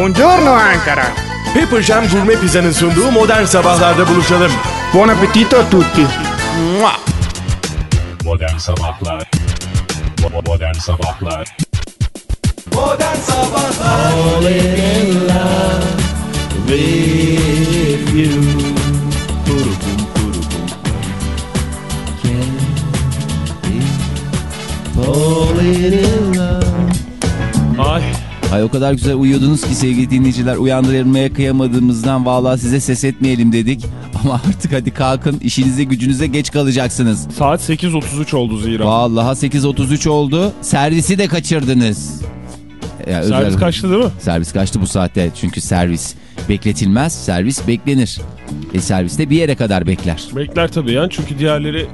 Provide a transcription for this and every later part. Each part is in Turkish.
Buongiorno Ankara. Pepper Jam Gurme Pizza'nın sunduğu modern sabahlarda buluşalım. Buon appetito a tutti. Mua. Modern sabahlar. Modern sabahlar. Modern sabahlar. All in love with you. Falling in love. Ay Ay o kadar güzel uyuyordunuz ki sevgili dinleyiciler uyandırmaya kıyamadığımızdan vallahi size ses etmeyelim dedik. Ama artık hadi kalkın işinize gücünüze geç kalacaksınız. Saat 8.33 oldu zira. Vallahi 8.33 oldu servisi de kaçırdınız. Ya, Servis özel- kaçtı değil mi? Servis kaçtı bu saatte çünkü servis bekletilmez servis beklenir. E serviste bir yere kadar bekler. Bekler tabii yani çünkü diğerleri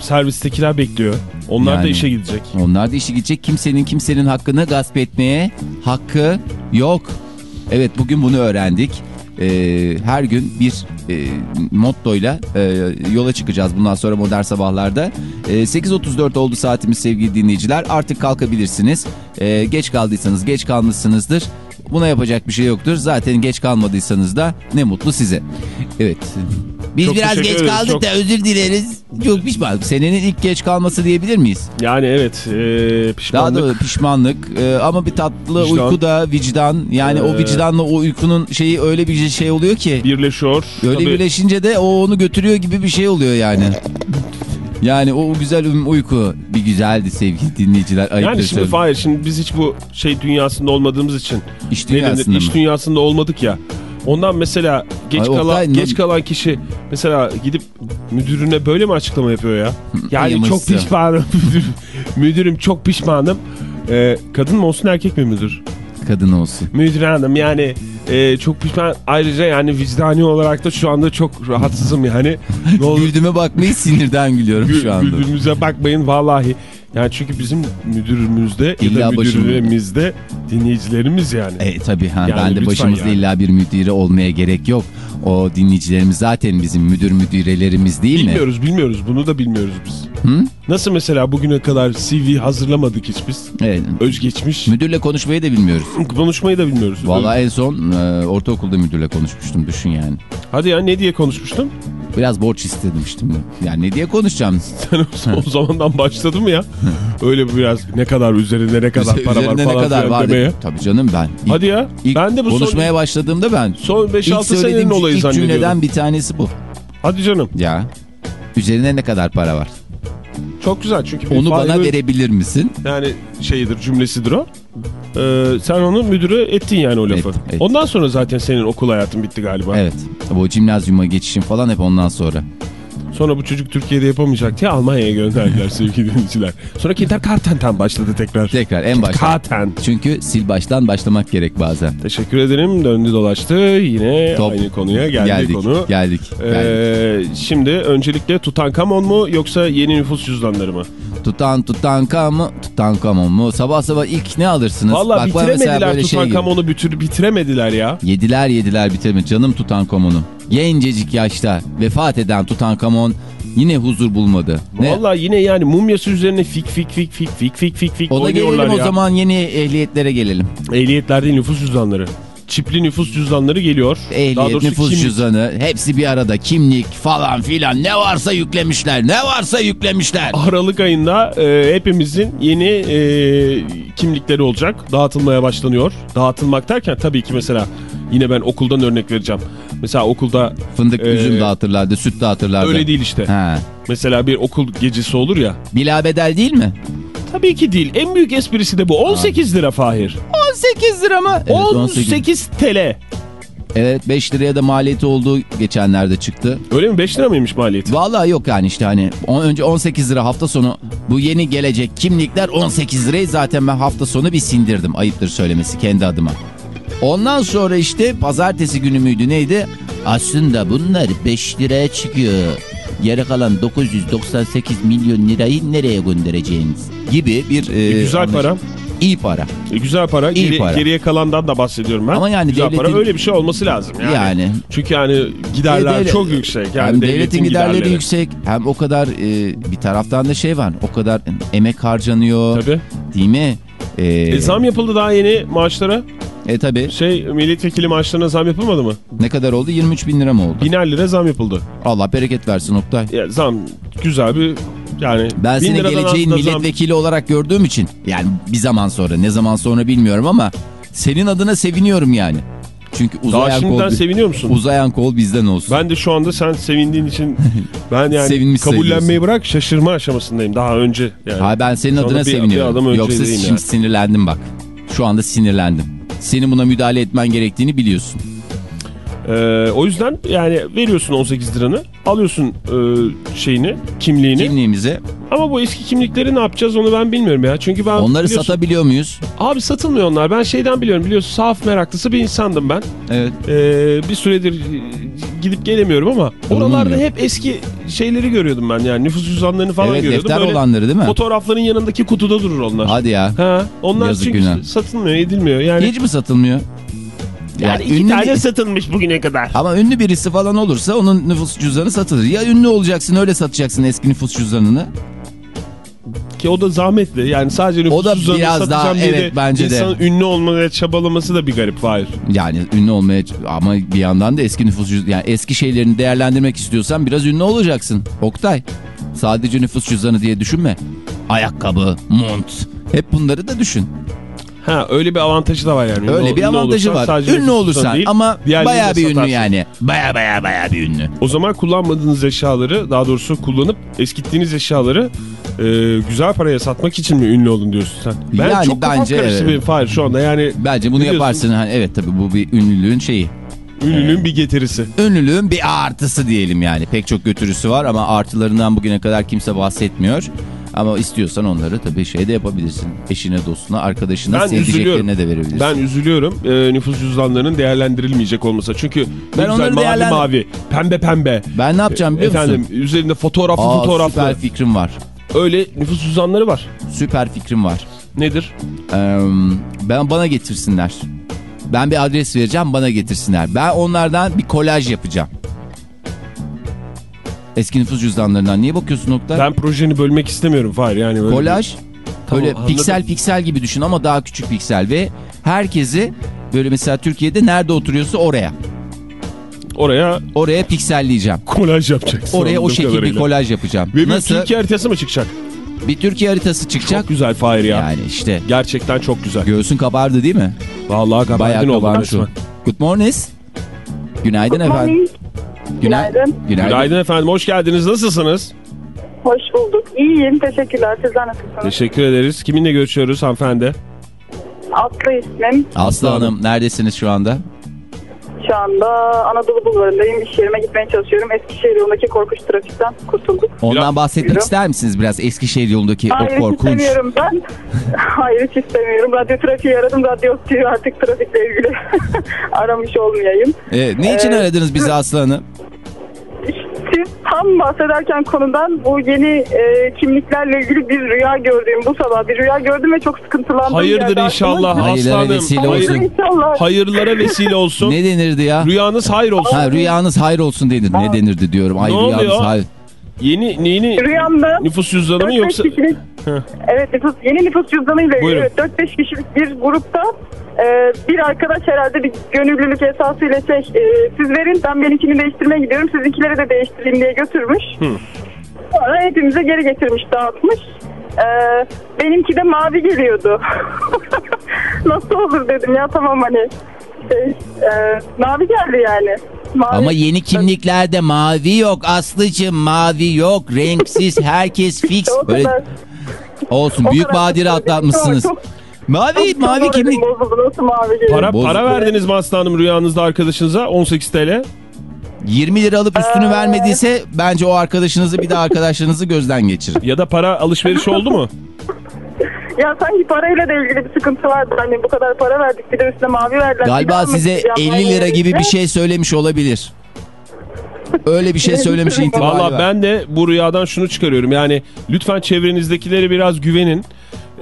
servistekiler bekliyor. Onlar da Yani. işe gidecek. Onlar da işe gidecek kimsenin kimsenin hakkını gasp etmeye hakkı yok. Evet bugün bunu öğrendik. Ee, her gün bir e, mottoyla e, yola çıkacağız bundan sonra modern sabahlarda. E, 8.34 oldu saatimiz sevgili dinleyiciler. Artık kalkabilirsiniz. E, geç kaldıysanız geç kalmışsınızdır. Buna yapacak bir şey yoktur. Zaten geç kalmadıysanız da ne mutlu size. Evet. Biz Çok biraz geç kaldık çok- da özür dileriz. Çok pişman. Senenin ilk geç kalması diyebilir miyiz? Yani evet e, Daha pişmanlık. da pişmanlık e, ama bir tatlı Vicdan. uyku da vicdan. Yani o Ee, vicdanla o uykunun şeyi öyle bir şey oluyor ki. birleşiyor. Öyle Tabii birleşince de o onu götürüyor gibi bir şey oluyor yani. Yani o güzel uyku bir güzeldi sevgili dinleyiciler. Ayıptır Yani şimdi. Fahir şimdi biz hiç bu şey dünyasında olmadığımız için İş ne denir, dünyasında iş dünyasında olmadık ya. Ondan mesela geç Ay, kalan Oktay, geç kalan kişi mesela gidip müdürüne böyle mi açıklama yapıyor ya? Yani çok pişmanım müdürüm, müdürüm çok pişmanım. Ee, kadın mı olsun erkek mi müdür? Kadın olsun. Müdür hanım yani e, çok pişman. Ayrıca yani vicdani olarak da şu anda çok rahatsızım yani. Ne olur Güldüğüme bakmayı sinirden gülüyorum gü- şu anda. güldüğümüze bakmayın vallahi. Yani çünkü bizim müdürümüzde ya İlla da başım- müdürlerimizde dinleyicilerimiz yani. E tabii ha, Yani ben de başımızda yani. illa bir müdüre olmaya gerek yok. O dinleyicilerimiz zaten bizim müdür müdürelerimiz değil mi? Bilmiyoruz bilmiyoruz bunu da bilmiyoruz biz. Hı? Nasıl mesela bugüne kadar CV hazırlamadık hiç biz. Evet. Özgeçmiş. Müdürle konuşmayı da bilmiyoruz. Konuşmayı da bilmiyoruz. Vallahi en son e, ortaokulda müdürle konuşmuştum düşün yani. Hadi ya ne diye konuşmuştun? Biraz borç istemiştim. Yani ne diye konuşacağım? Sen o, o zamandan başladı mı ya? Öyle biraz ne kadar üzerinde ne kadar para var falan ne kadar var? demeye. Tabii canım ben. İlk, Hadi ya. ilk ben de bu konuşmaya son, başladığımda ben. son 5-6 İlk senenin olayı ilk zannediyordum. cümleden bir tanesi bu. Hadi canım. Ya üzerine ne kadar para var? Çok güzel çünkü Onu bana verebilir misin? Yani şeyidir cümlesidir o. Ee, sen onu müdüre ettin yani o lafı. Ettim, ettim. Ondan sonra zaten senin okul hayatın bitti galiba. Evet. Bu cimnazyuma geçişim falan hep ondan sonra. Sonra bu çocuk Türkiye'de yapamayacak diye Almanya'ya gönderdiler sevgili dinleyiciler. Sonra Kindergarten'ten başladı tekrar. Tekrar en başta. Kindergarten. Çünkü sil baştan başlamak gerek bazen. Teşekkür ederim. Döndü dolaştı. Yine Top. aynı konuya geldi geldik, konu. Geldik. Ee, geldik. şimdi öncelikle Tutankamon mu yoksa yeni nüfus cüzdanları mı? Tutan Tutankamon Tutankamon mu? Sabah sabah ilk ne alırsınız? Valla bitiremediler böyle şey Tutankamon'u bitir, bitiremediler ya. Yediler yediler bitirme canım Tutankamon'u. Gencecik yaşta vefat eden Tutankamon yine huzur bulmadı. Ne? Valla yine yani mumyası üzerine fik fik fik fik fik fik fik fik O da gelelim o ya. zaman yeni ehliyetlere gelelim. Ehliyetler değil nüfus cüzdanları. Çipli nüfus cüzdanları geliyor. Ehliyet, nüfus kimlik. cüzdanı hepsi bir arada. Kimlik falan filan ne varsa yüklemişler. Ne varsa yüklemişler. Aralık ayında e, hepimizin yeni e, kimlikleri olacak. Dağıtılmaya başlanıyor. Dağıtılmak derken tabii ki mesela yine ben okuldan örnek vereceğim. Mesela okulda Fındık, Ee, üzüm dağıtırlardı, süt dağıtırlardı. öyle değil işte. Ha. Mesela bir okul gecesi olur ya. Bila bedel değil mi? Tabii ki değil. En büyük esprisi de bu. 18 lira Fahir. 18 lira mı? Evet, 18 TL. Evet 5 liraya da maliyeti olduğu geçenlerde çıktı. Öyle mi? 5 lira mıymış maliyeti? Vallahi yok yani işte hani on- önce 18 lira hafta sonu bu yeni gelecek kimlikler 18 lirayı zaten ben hafta sonu bir sindirdim. Ayıptır söylemesi kendi adıma. Ondan sonra işte pazartesi günü müydü neydi? Aslında bunlar 5 liraya çıkıyor. Geri kalan 998 milyon lirayı nereye göndereceğiniz gibi bir... e, E, güzel anlaş- para. İyi para. E, güzel para. İyi Geri- para. Geriye kalandan da bahsediyorum ben. Ama yani güzel devletin- para öyle bir şey olması lazım. Yani. Yani. Çünkü yani giderler Devlet- çok yüksek. Yani hem devletin, giderleri, giderleri. yüksek hem o kadar e, bir taraftan da şey var o kadar emek harcanıyor Tabii. değil mi? E, E, zam yapıldı daha yeni maaşlara. E tabi Şey milletvekili maaşlarına zam yapılmadı mı? ne kadar oldu? 23 bin lira mı oldu? Biner lira zam yapıldı. Allah bereket versin Oktay. Ya, zam güzel bir yani. Ben seni geleceğin da zam- milletvekili olarak gördüğüm için yani bir zaman sonra ne zaman sonra bilmiyorum ama senin adına seviniyorum yani. Çünkü Daha uzayan şimdiden kol, seviniyor musun? uzayan kol bizden olsun. Ben de şu anda sen sevindiğin için ben yani Sevinmiş kabullenmeyi bırak şaşırma aşamasındayım daha önce. Yani. Hayır ben senin Sonra adına bir- seviniyorum. Yoksa şimdi yani. sinirlendim bak. Şu anda sinirlendim. Senin buna müdahale etmen gerektiğini biliyorsun. Ee, o yüzden yani veriyorsun 18 liranı alıyorsun e, şeyini kimliğini Kimliğimizi ama bu eski kimlikleri ne yapacağız onu ben bilmiyorum ya. Çünkü ben onları satabiliyor muyuz? Abi satılmıyor onlar ben şeyden biliyorum biliyorsun sahaf meraklısı bir insandım ben. Evet. Ee, bir süredir gidip gelemiyorum ama oralarda hep eski şeyleri görüyordum ben yani nüfus cüzdanlarını falan evet görüyordum. defter Böyle olanları değil mi? Fotoğrafların yanındaki kutuda durur onlar. Hadi ya. Ha, onlar Yazık çünkü günah. satılmıyor, edilmiyor. Yani, Hiç mi satılmıyor? Yani iki ünlü tane bir- satılmış bugüne kadar. Ama ünlü birisi falan olursa onun nüfus cüzdanı satılır. Ya ünlü olacaksın öyle satacaksın eski nüfus cüzdanını. Ki o da zahmetli. Yani sadece nüfus O da cüzdanını biraz daha- satacağım diye evet, de bence de. insanın ünlü olmaya çabalaması da bir garip. Hayır. Yani ünlü olmaya ama bir yandan da eski nüfus cüzdanı yani eski şeylerini değerlendirmek istiyorsan biraz ünlü olacaksın. Oktay sadece nüfus cüzdanı diye düşünme. Ayakkabı, mont hep bunları da düşün. Ha öyle bir avantajı da var yani. Öyle Ünlü- bir ünlü avantajı olursan var. Ünlü olursan değil, ama de bir ünlü yani. Baya baya baya bir ünlü. O zaman kullanmadığınız eşyaları daha doğrusu kullanıp eskittiğiniz eşyaları e, güzel paraya satmak için mi ünlü olun diyorsun sen? Ben Yani çok bence karıştı evet. Fahir şu anda yani Bence bunu Biliyorsun. yaparsın. Hani evet tabii bu bir ünlülüğün şeyi. ünlülüğün bir getirisi. Ünlülüğün bir artısı diyelim yani. Pek çok götürüsü var ama artılarından bugüne kadar kimse bahsetmiyor. Ama istiyorsan onları tabii şey de yapabilirsin. Eşine, dostuna, arkadaşına, Ben sevdiceklerine de verebilirsin. Ben üzülüyorum e, nüfus cüzdanlarının değerlendirilmeyecek olması. Çünkü Ben güzel mavi değerlendir- mavi, pembe pembe. Ben ne yapacağım biliyor Efendim musun? üzerinde fotoğraflı Aa, fotoğraflı. süper fikrim var. Öyle nüfus cüzdanları var. Süper fikrim var. Nedir? Ee, ben bana getirsinler. Ben bir adres vereceğim bana getirsinler. Ben onlardan bir kolaj yapacağım. Eski nüfus cüzdanlarından. Niye bakıyorsun nokta? Ben projeni bölmek istemiyorum Fahir. Yani böyle Kolaj Tamam, böyle anladım. piksel piksel gibi düşün ama daha küçük piksel ve herkesi böyle mesela Türkiye'de nerede oturuyorsa oraya. oraya Oraya pikselleyeceğim. kolaj yapacaksın. Oraya o şekilde bir kolaj yapacağım. Ve bir Nasıl? Türkiye haritası mı çıkacak? Bir Türkiye haritası çıkacak. Çok güzel Fahir ya. Yani işte Gerçekten çok güzel. göğsün kabardı değil mi? Vallahi Bayağı kabardin oldu kabarmış o. resmen. Good morning. Günaydın efendim. Morning. Günay- Günaydın. Günaydın. Günaydın efendim hoş geldiniz. Nasılsınız? Hoş bulduk. İyiyim. Teşekkürler. Sizler nasılsınız? Teşekkür ederiz. Kiminle görüşüyoruz hanımefendi? Aslı ismim. Aslı Hanım neredesiniz şu anda? Şu anda Anadolu Bulvarı'ndayım. İş yerime gitmeye çalışıyorum. Eskişehir yolundaki korkunç trafikten kurtulduk. Ondan Biraz- bahsetmek Buyurun. ister misiniz biraz Eskişehir yolundaki Hayır o korkunç? istemiyorum ben. Hayır hiç istemiyorum. Radyo trafiği aradım. Radyo artık trafikle ilgili. Aramış olmayayım. Ee, ne için Ee, aradınız bizi Aslı Hanım? Siz tam bahsederken konudan bu yeni e, kimliklerle ilgili bir rüya gördüm bu sabah. Bir rüya gördüm ve çok sıkıntılandım. Hayırdır inşallah aklıma. Hayırlara aslanım. vesile Hayır- olsun. İnşallah. hayırlara vesile olsun. Ne denirdi ya? Rüyanız hayır olsun. Ha, rüyanız hayır olsun denir. Ne denirdi diyorum. Ay Ne rüyanız oluyor? hayır. Yeni yeni Rüyamda nüfus cüzdanı mı 4-5 yoksa? kişilik, evet nüfus, yeni nüfus cüzdanıyla evet, 4-5 kişilik bir grupta e, bir arkadaş herhalde bir gönüllülük esasıyla şey e, siz verin ben benimkini değiştirmeye gidiyorum sizinkileri de değiştireyim diye götürmüş. Hı. Sonra hepimize geri getirmiş dağıtmış. E, benimki de mavi geliyordu. Nasıl olur dedim ya tamam hani şey, e, mavi geldi yani. Mavi. Ama yeni kimliklerde mavi yok Aslıcığım mavi yok renksiz herkes fix böyle olsun o büyük kadar badire çok- atlatmışsınız. çok- Mavi çok mavi kimlik. Bozuldu, nasıl mavi geliyor? Para, Bozuk. para verdiniz mi Aslı Hanım rüyanızda arkadaşınıza 18 TL? 20 lira alıp üstünü vermediyse bence o arkadaşınızı bir de arkadaşlarınızı gözden geçirin. Ya da para alışverişi oldu mu? Ya sanki parayla da ilgili bir sıkıntı vardı. Hani bu kadar para verdik bir de üstüne mavi verdiler. Galiba daha size yapmaya 50 lira gibi bir şey söylemiş olabilir. Öyle bir şey söylemiş ihtimali Valla ben de bu rüyadan şunu çıkarıyorum. Yani lütfen çevrenizdekileri biraz güvenin.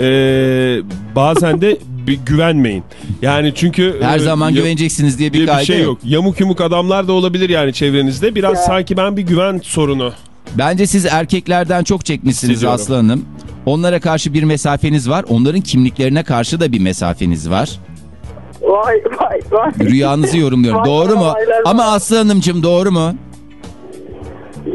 Ee, bazen de bir güvenmeyin. Yani çünkü... Her e, zaman ya- güveneceksiniz diye bir, diye bir şey yok. yok. Yamuk yumuk adamlar da olabilir yani çevrenizde. Biraz sanki ben bir güven sorunu. Bence siz erkeklerden çok çekmişsiniz Hissediyorum. Aslı Hanım. Onlara karşı bir mesafeniz var. Onların kimliklerine karşı da bir mesafeniz var. Vay vay vay. Rüyanızı yorumluyorum. Vay, doğru mu? var. Ama Aslı Hanımcığım doğru mu? Ee,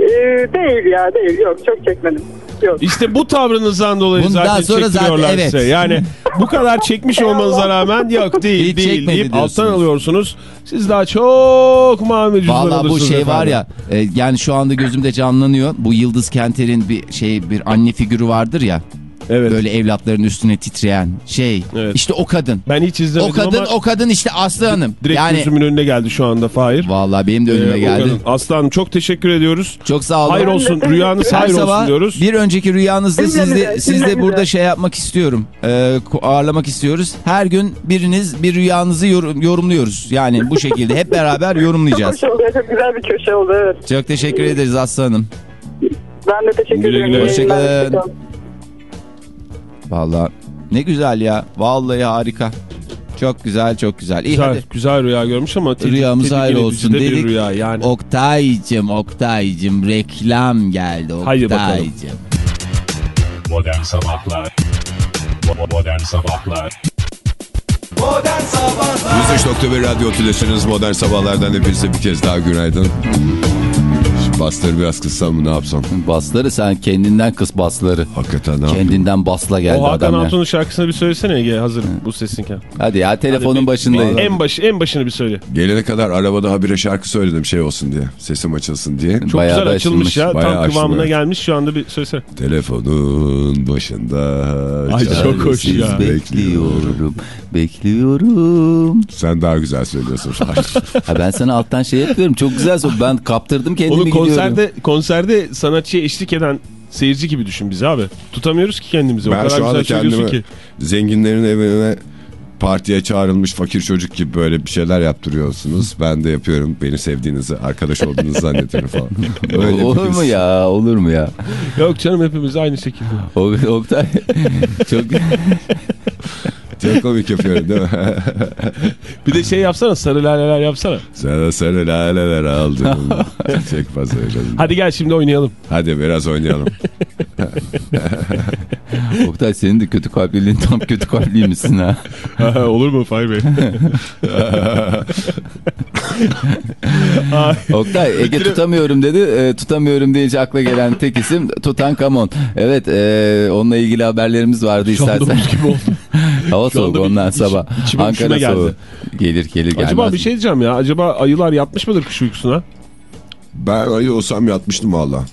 değil ya değil yok çok çekmedim. Yok. İşte bu tavrınızdan dolayı Bundan zaten sonra zaten çektiriyorlar evet. size. Yani bu kadar çekmiş olmanıza rağmen yok değil Hiç değil deyip alttan alıyorsunuz. Siz daha çok mavi cüzdan Valla bu şey var efendim. ya e, yani şu anda gözümde canlanıyor. Bu Yıldız Kenter'in bir şey bir anne figürü vardır ya. Evet. Böyle evlatların üstüne titreyen şey. Evet. İşte o kadın. Ben hiç O izlemedim kadın ama o kadın işte Aslı Hanım. direkt yani gözümün önüne geldi şu anda Fahir. Vallahi benim de Ee, önüme o geldi. kadın. Aslanım çok teşekkür ediyoruz. Çok sağ olun. Hayır olsun de rüyanız hayır olsun diyoruz. bir önceki rüyanızda Cümlemize, sizde, sizde cümlemize. burada şey yapmak istiyorum. Ee, ko- ağırlamak istiyoruz. Her gün biriniz bir rüyanızı yorum- yorumluyoruz. Yani bu şekilde hep beraber yorumlayacağız. Oldu. Çok güzel bir köşe oldu evet. Çok teşekkür ederiz Aslı Hanım. Ben de teşekkür ederim. güle. Vallahi ne güzel ya. Vallahi harika. Çok güzel çok güzel. İyi Güzel, hadi. güzel rüya görmüş ama tedik- Rüyamız edici olsun de bir dedik. rüya yani. Oktay'cım Oktay'cım reklam geldi. Oktay'cım. Modern Sabahlar Bo- Modern Sabahlar 103.1 Radyo Tülesi'niz Modern Sabahlar'dan hepinize bir kez daha günaydın. Basları biraz kıssam mı ne yapsam? Basları sen kendinden kıs basları. Hakikaten ne yapayım? Kendinden basla geldi O Hakan adam ya. Altun'un şarkısını bir söylesene Ege hazır bu sesinken. Hadi ya telefonun Hadi başındayım. En, başı, en başını bir söyle. Gelene kadar arabada habire şarkı söyledim şey olsun diye. Sesim açılsın diye. Çok Bayağı güzel da açılmış, açılmış. ya. Bayağı Tam açtım, kıvamına evet. gelmiş şu anda bir söylesene. Telefonun başında. Ay, çok hoş Siz ya. bekliyorum, bekliyorum. Sen daha güzel söylüyorsun. Ha ben sana alttan şey yapıyorum. Çok güzel söyle. Ben kaptırdım kendimi Onu konserde, konserde sanatçıya eşlik eden seyirci gibi düşün bizi abi. Tutamıyoruz ki kendimizi. o ben kadar şu anda güzel söylüyorsun kendimi ki. zenginlerin evine partiye çağrılmış fakir çocuk gibi böyle bir şeyler yaptırıyorsunuz. Ben de yapıyorum. Beni sevdiğinizi, arkadaş olduğunuzu zannediyorum falan. Öyle olur his. mu ya? Olur mu ya? Yok canım hepimiz aynı şekilde. O, Oktay çok Çok komik yapıyorum değil mi? Bir de şey yapsana sarı laleler yapsana. Sana sarı laleler aldım. Çiçek pazarladım. Hadi gel şimdi oynayalım. Hadi biraz oynayalım. Oktay senin de kötü kalpliliğin tam kötü kalpli misin ha? Olur mu Fahir Bey? Ay, Oktay Ege tutamıyorum dedi. E, tutamıyorum deyince akla gelen tek isim Tutankamon. Evet e, onunla ilgili haberlerimiz vardı Şu istersen. gibi oldu. Hava bir ondan iç- sabah. Ankara soğuğu. Gelir gelir gelmez. Acaba bir şey diyeceğim ya. Acaba ayılar yatmış mıdır kış uykusuna? Ben ayı olsam yatmıştım valla.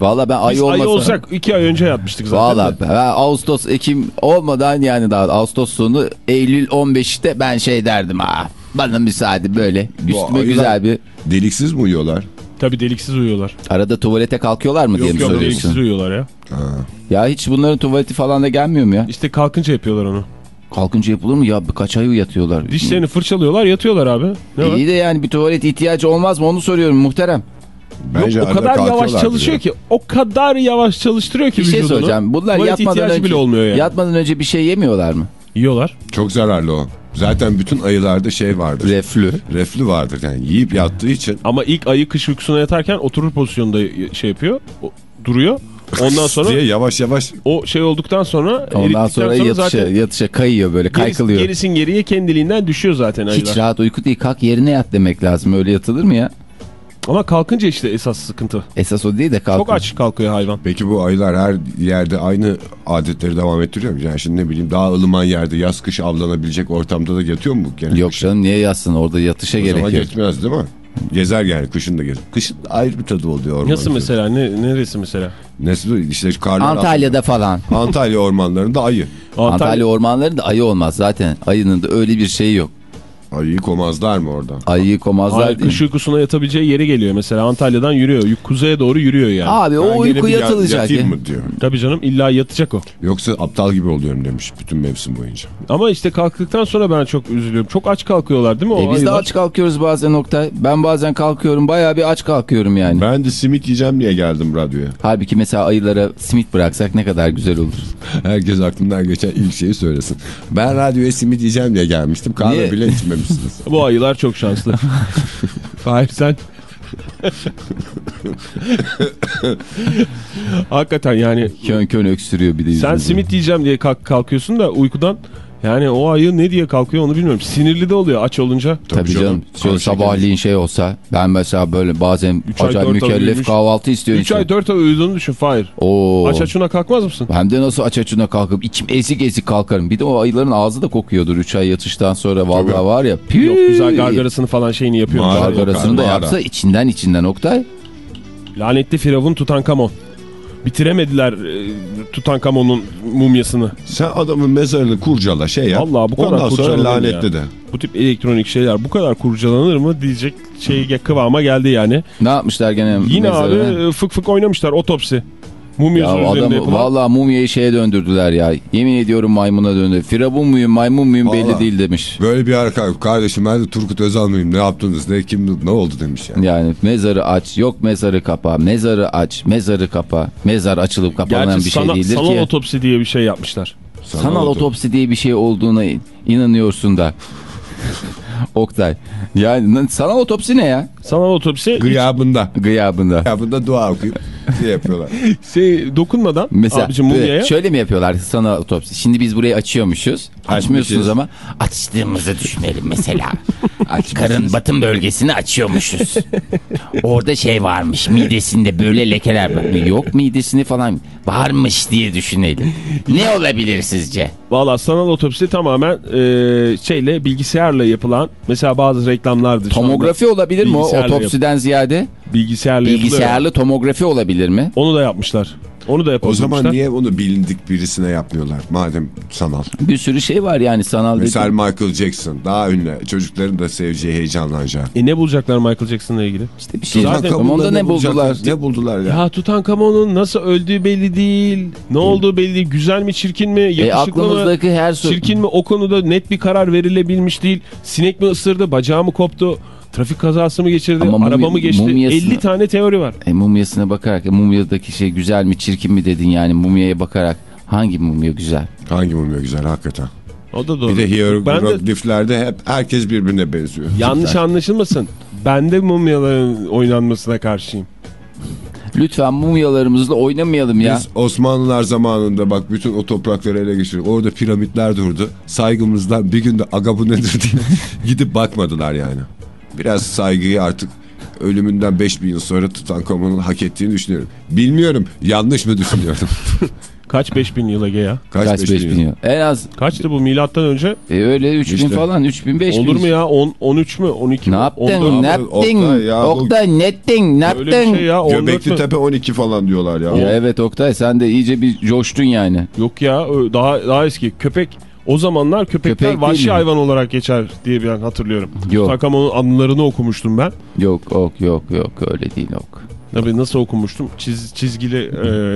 Valla ben ayı olmasa. ayı olsak iki ay önce yatmıştık zaten. Valla ben Ağustos Ekim olmadan yani daha Ağustos sonu Eylül 15'te ben şey derdim ha. Bana müsaade böyle üstüme ayılar- güzel bir Deliksiz mi uyuyorlar? Tabii deliksiz uyuyorlar. arada tuvalete kalkıyorlar mı diye Yok mi yok soruyorsun? deliksiz uyuyorlar ya. Ya hiç bunların tuvaleti falan da gelmiyor mu ya? İşte kalkınca yapıyorlar onu. Kalkınca yapılır mı ya birkaç ay yatıyorlar. Dişlerini fırçalıyorlar yatıyorlar abi. Ne var? İyi de yani bir tuvalet ihtiyacı olmaz mı onu soruyorum muhterem. Bence Yok, o kadar yavaş çalışıyor ya. ki o kadar yavaş çalıştırıyor ki Bir şey vücudunu. soracağım. Bunlar Tuvalet yatmadan önce bile olmuyor yani. yatmadan önce bir şey yemiyorlar mı? Yiyorlar. Çok zararlı o. Zaten bütün ayılarda şey vardır. Reflü. Reflü vardır yani yiyip yattığı için. Ama ilk ayı kış uykusuna yatarken oturur pozisyonda şey yapıyor. o- duruyor. Ondan sonra diye yavaş yavaş o şey olduktan sonra Ondan erittikten sonra, yatışa, zaten yatışa kayıyor böyle gerisi, kaykılıyor. gerisin geriye kendiliğinden düşüyor zaten ayılar. Hiç rahat uyku değil kalk yerine yat demek lazım öyle yatılır mı ya? Ama kalkınca işte esas sıkıntı. Esas o değil de kalk. Çok aç kalkıyor hayvan. Peki bu ayılar her yerde aynı adetleri devam ettiriyor mu? Yani şimdi ne bileyim daha ılıman yerde yaz kış avlanabilecek ortamda da yatıyor mu? Gene Yok kışın? canım niye yatsın orada yatışa O gerek zaman yok. geçmez değil mi? Gezer yani kışın da gezer. Kışın ayrı bir tadı oluyor orman. Nasıl mesela? Ne, neresi mesela? Nasıl işte karlar Antalya'da falan. Antalya ormanlarında ayı. Antalya ormanlarında ayı olmaz zaten. Ayının da öyle bir şeyi yok. Ayıyı komazlar mı orada? Ayıyı komazlar Ay, değil. kış uykusuna yatabileceği yere geliyor mesela. Antalya'dan yürüyor. Kuzeye doğru yürüyor yani. Abi Ben o gene uyku yatılacak. Ya. mı diyor. Tabii canım illa yatacak o. Yoksa aptal gibi oluyorum demiş bütün mevsim boyunca. Ama işte kalktıktan sonra ben çok üzülüyorum. Çok aç kalkıyorlar değil mi o E biz de aç kalkıyoruz bazen Oktay. Ben bazen kalkıyorum bayağı bir aç kalkıyorum yani. Ben de simit yiyeceğim diye geldim radyoya. Halbuki mesela ayılara simit bıraksak ne kadar güzel olur. Herkes aklından geçen ilk şeyi söylesin. Ben radyoya simit yiyeceğim diye gelmiştim. Kahve Niye? bile içmemişsiniz. Bu ayılar çok şanslı. Fahir sen... Hakikaten yani Kön kön öksürüyor bir de sen simit yiyeceğim diye kalk, kalkıyorsun da uykudan Yani o ayı ne diye kalkıyor onu bilmiyorum. Sinirli de oluyor aç olunca. Tabii, canım. Şöyle Kan şekeri. sabahleyin şey olsa ben mesela böyle bazen Üç acayip ay mükellef uyumuş. kahvaltı istiyorum. 3 ay 4 ay uyuduğunu düşün Fahir. Oo. Aç açına kalkmaz mısın? Hem de nasıl aç açına kalkıp içim ezik ezik kalkarım. Bir de o ayıların ağzı da kokuyordur 3 ay yatıştan sonra. Vallahi Tabii. var ya. Yok güzel gargarasını falan şeyini yapıyor. Gargarasını da yapsa içinden içinden Oktay. Lanetli Firavun Tutankamon. Bitiremediler e, Tutankamon'un mumyasını. Sen adamın mezarını kurcala şey yap. Vallahi bu kadar Ondan sonra kurcalanır lanetle ya. de. Bu tip elektronik şeyler bu kadar kurcalanır mı diyecek şey kıvama geldi yani. Ne yapmışlar gene Yine mezarına? abi e, fık fık oynamışlar otopsi. Mumyasının Ya üzerinde yapılan. valla mumyayı şeye döndürdüler ya. Yemin ediyorum maymuna döndü. Firavun muyum maymun muyum belli Vallahi. değil demiş. Böyle bir arka kardeşim ben de Turgut Özal mıyım ne yaptınız ne kim ne oldu demiş yani. Yani mezarı aç yok mezarı kapa mezarı aç mezarı kapa mezar açılıp kapanan Gerçi bir şey sana- değildir sanal ki. otopsi diye bir şey yapmışlar. Sanal otopsi diye bir şey olduğuna in- inanıyorsun da. Oktay. Yani sanal otopsi ne ya? Sanal otopsi Gıyabında. Gıyabında. Gıyabında dua okuyup şey yapıyorlar. şey, dokunmadan Mesela abicim mumyaya şöyle mi yapıyorlar sanal otopsi? Şimdi biz burayı açıyormuşuz. Açmıyorsunuz ama açtığımızı düşünelim mesela. Karın batın bölgesini açıyormuşuz. Orada şey varmış midesinde böyle lekeler var. Yok midesini falan varmış diye düşünelim. Ne olabilir sizce? Valla sanal otopsi tamamen e, şeyle bilgisayarla yapılan mesela bazı reklamlardır. Tomografi olabilir mi o otopsiden ziyade? bilgisayarla yapılıyor. Bilgisayarlı tomografi olabilir mi? Onu da yapmışlar. Onu da O yapmışlar. zaman niye onu bilindik birisine yapmıyorlar madem sanal. Bir sürü şey var yani sanal Mesela dediğin. Michael Jackson daha ünlü çocukların da seveceği heyecanlanacağı. E ne bulacaklar Michael Jackson'la ilgili? İşte bir şey. Zaten Tutankamon'da Onda ne bulacaklar? buldular? Ne buldular ya? Ya Tutankamon'un nasıl öldüğü belli değil. Ne olduğu belli değil. Güzel mi çirkin mi? E, Yakışıklı mı? aklımızdaki her soru. Çirkin mi? O konuda net bir karar verilebilmiş değil. Sinek mi ısırdı? Bacağı mı koptu? Trafik kazası mı geçirdi? Ama araba mı geçti? mumyasını- 50 tane teori var. E, mumyasına bakarak, mumyadaki şey güzel mi çirkin mi dedin yani mumyaya bakarak. Hangi mumya güzel? Hangi mumya güzel hakikaten. O da doğru. Bir de hierogliflerde hep herkes birbirine benziyor. yanlış anlaşılmasın. Ben de mumyaların oynanmasına karşıyım. Lütfen mumyalarımızla oynamayalım ya. Biz Osmanlılar zamanında bak bütün o toprakları ele geçirdik. Orada piramitler durdu. Saygımızdan bir günde aga bu nedir diye gidip bakmadılar yani. Biraz saygıyı artık ölümünden 5000 yıl sonra Tutankamon'un hak ettiğini düşünüyorum. Bilmiyorum yanlış mı düşünüyorum? Kaç 5000 yıl Ege ya? Kaç, Kaç 5000 beş bin yıl? En az Kaçtı bu milattan önce? e, öyle 3000 İşte. falan 3000 5000. Olur mu ya? 10 13 mü? 12 Ne mi? yaptın? 14 Ne Abi, yaptın? Oktay ya, Oktay ne ettin? Ne Öyle bir yaptın? şey ya. 14 Göbekli? Tepe 12 falan diyorlar ya. Ya evet Oktay sen de iyice bir coştun yani. Yok ya daha daha eski. Köpek o zamanlar köpekler Köpek vahşi mi? hayvan olarak geçer diye ben hatırlıyorum. Yok. Tutankhamun'un anılarını okumuştum ben. Yok yok yok yok öyle değil ok. Tabii nasıl okumuştum? Çiz, çizgili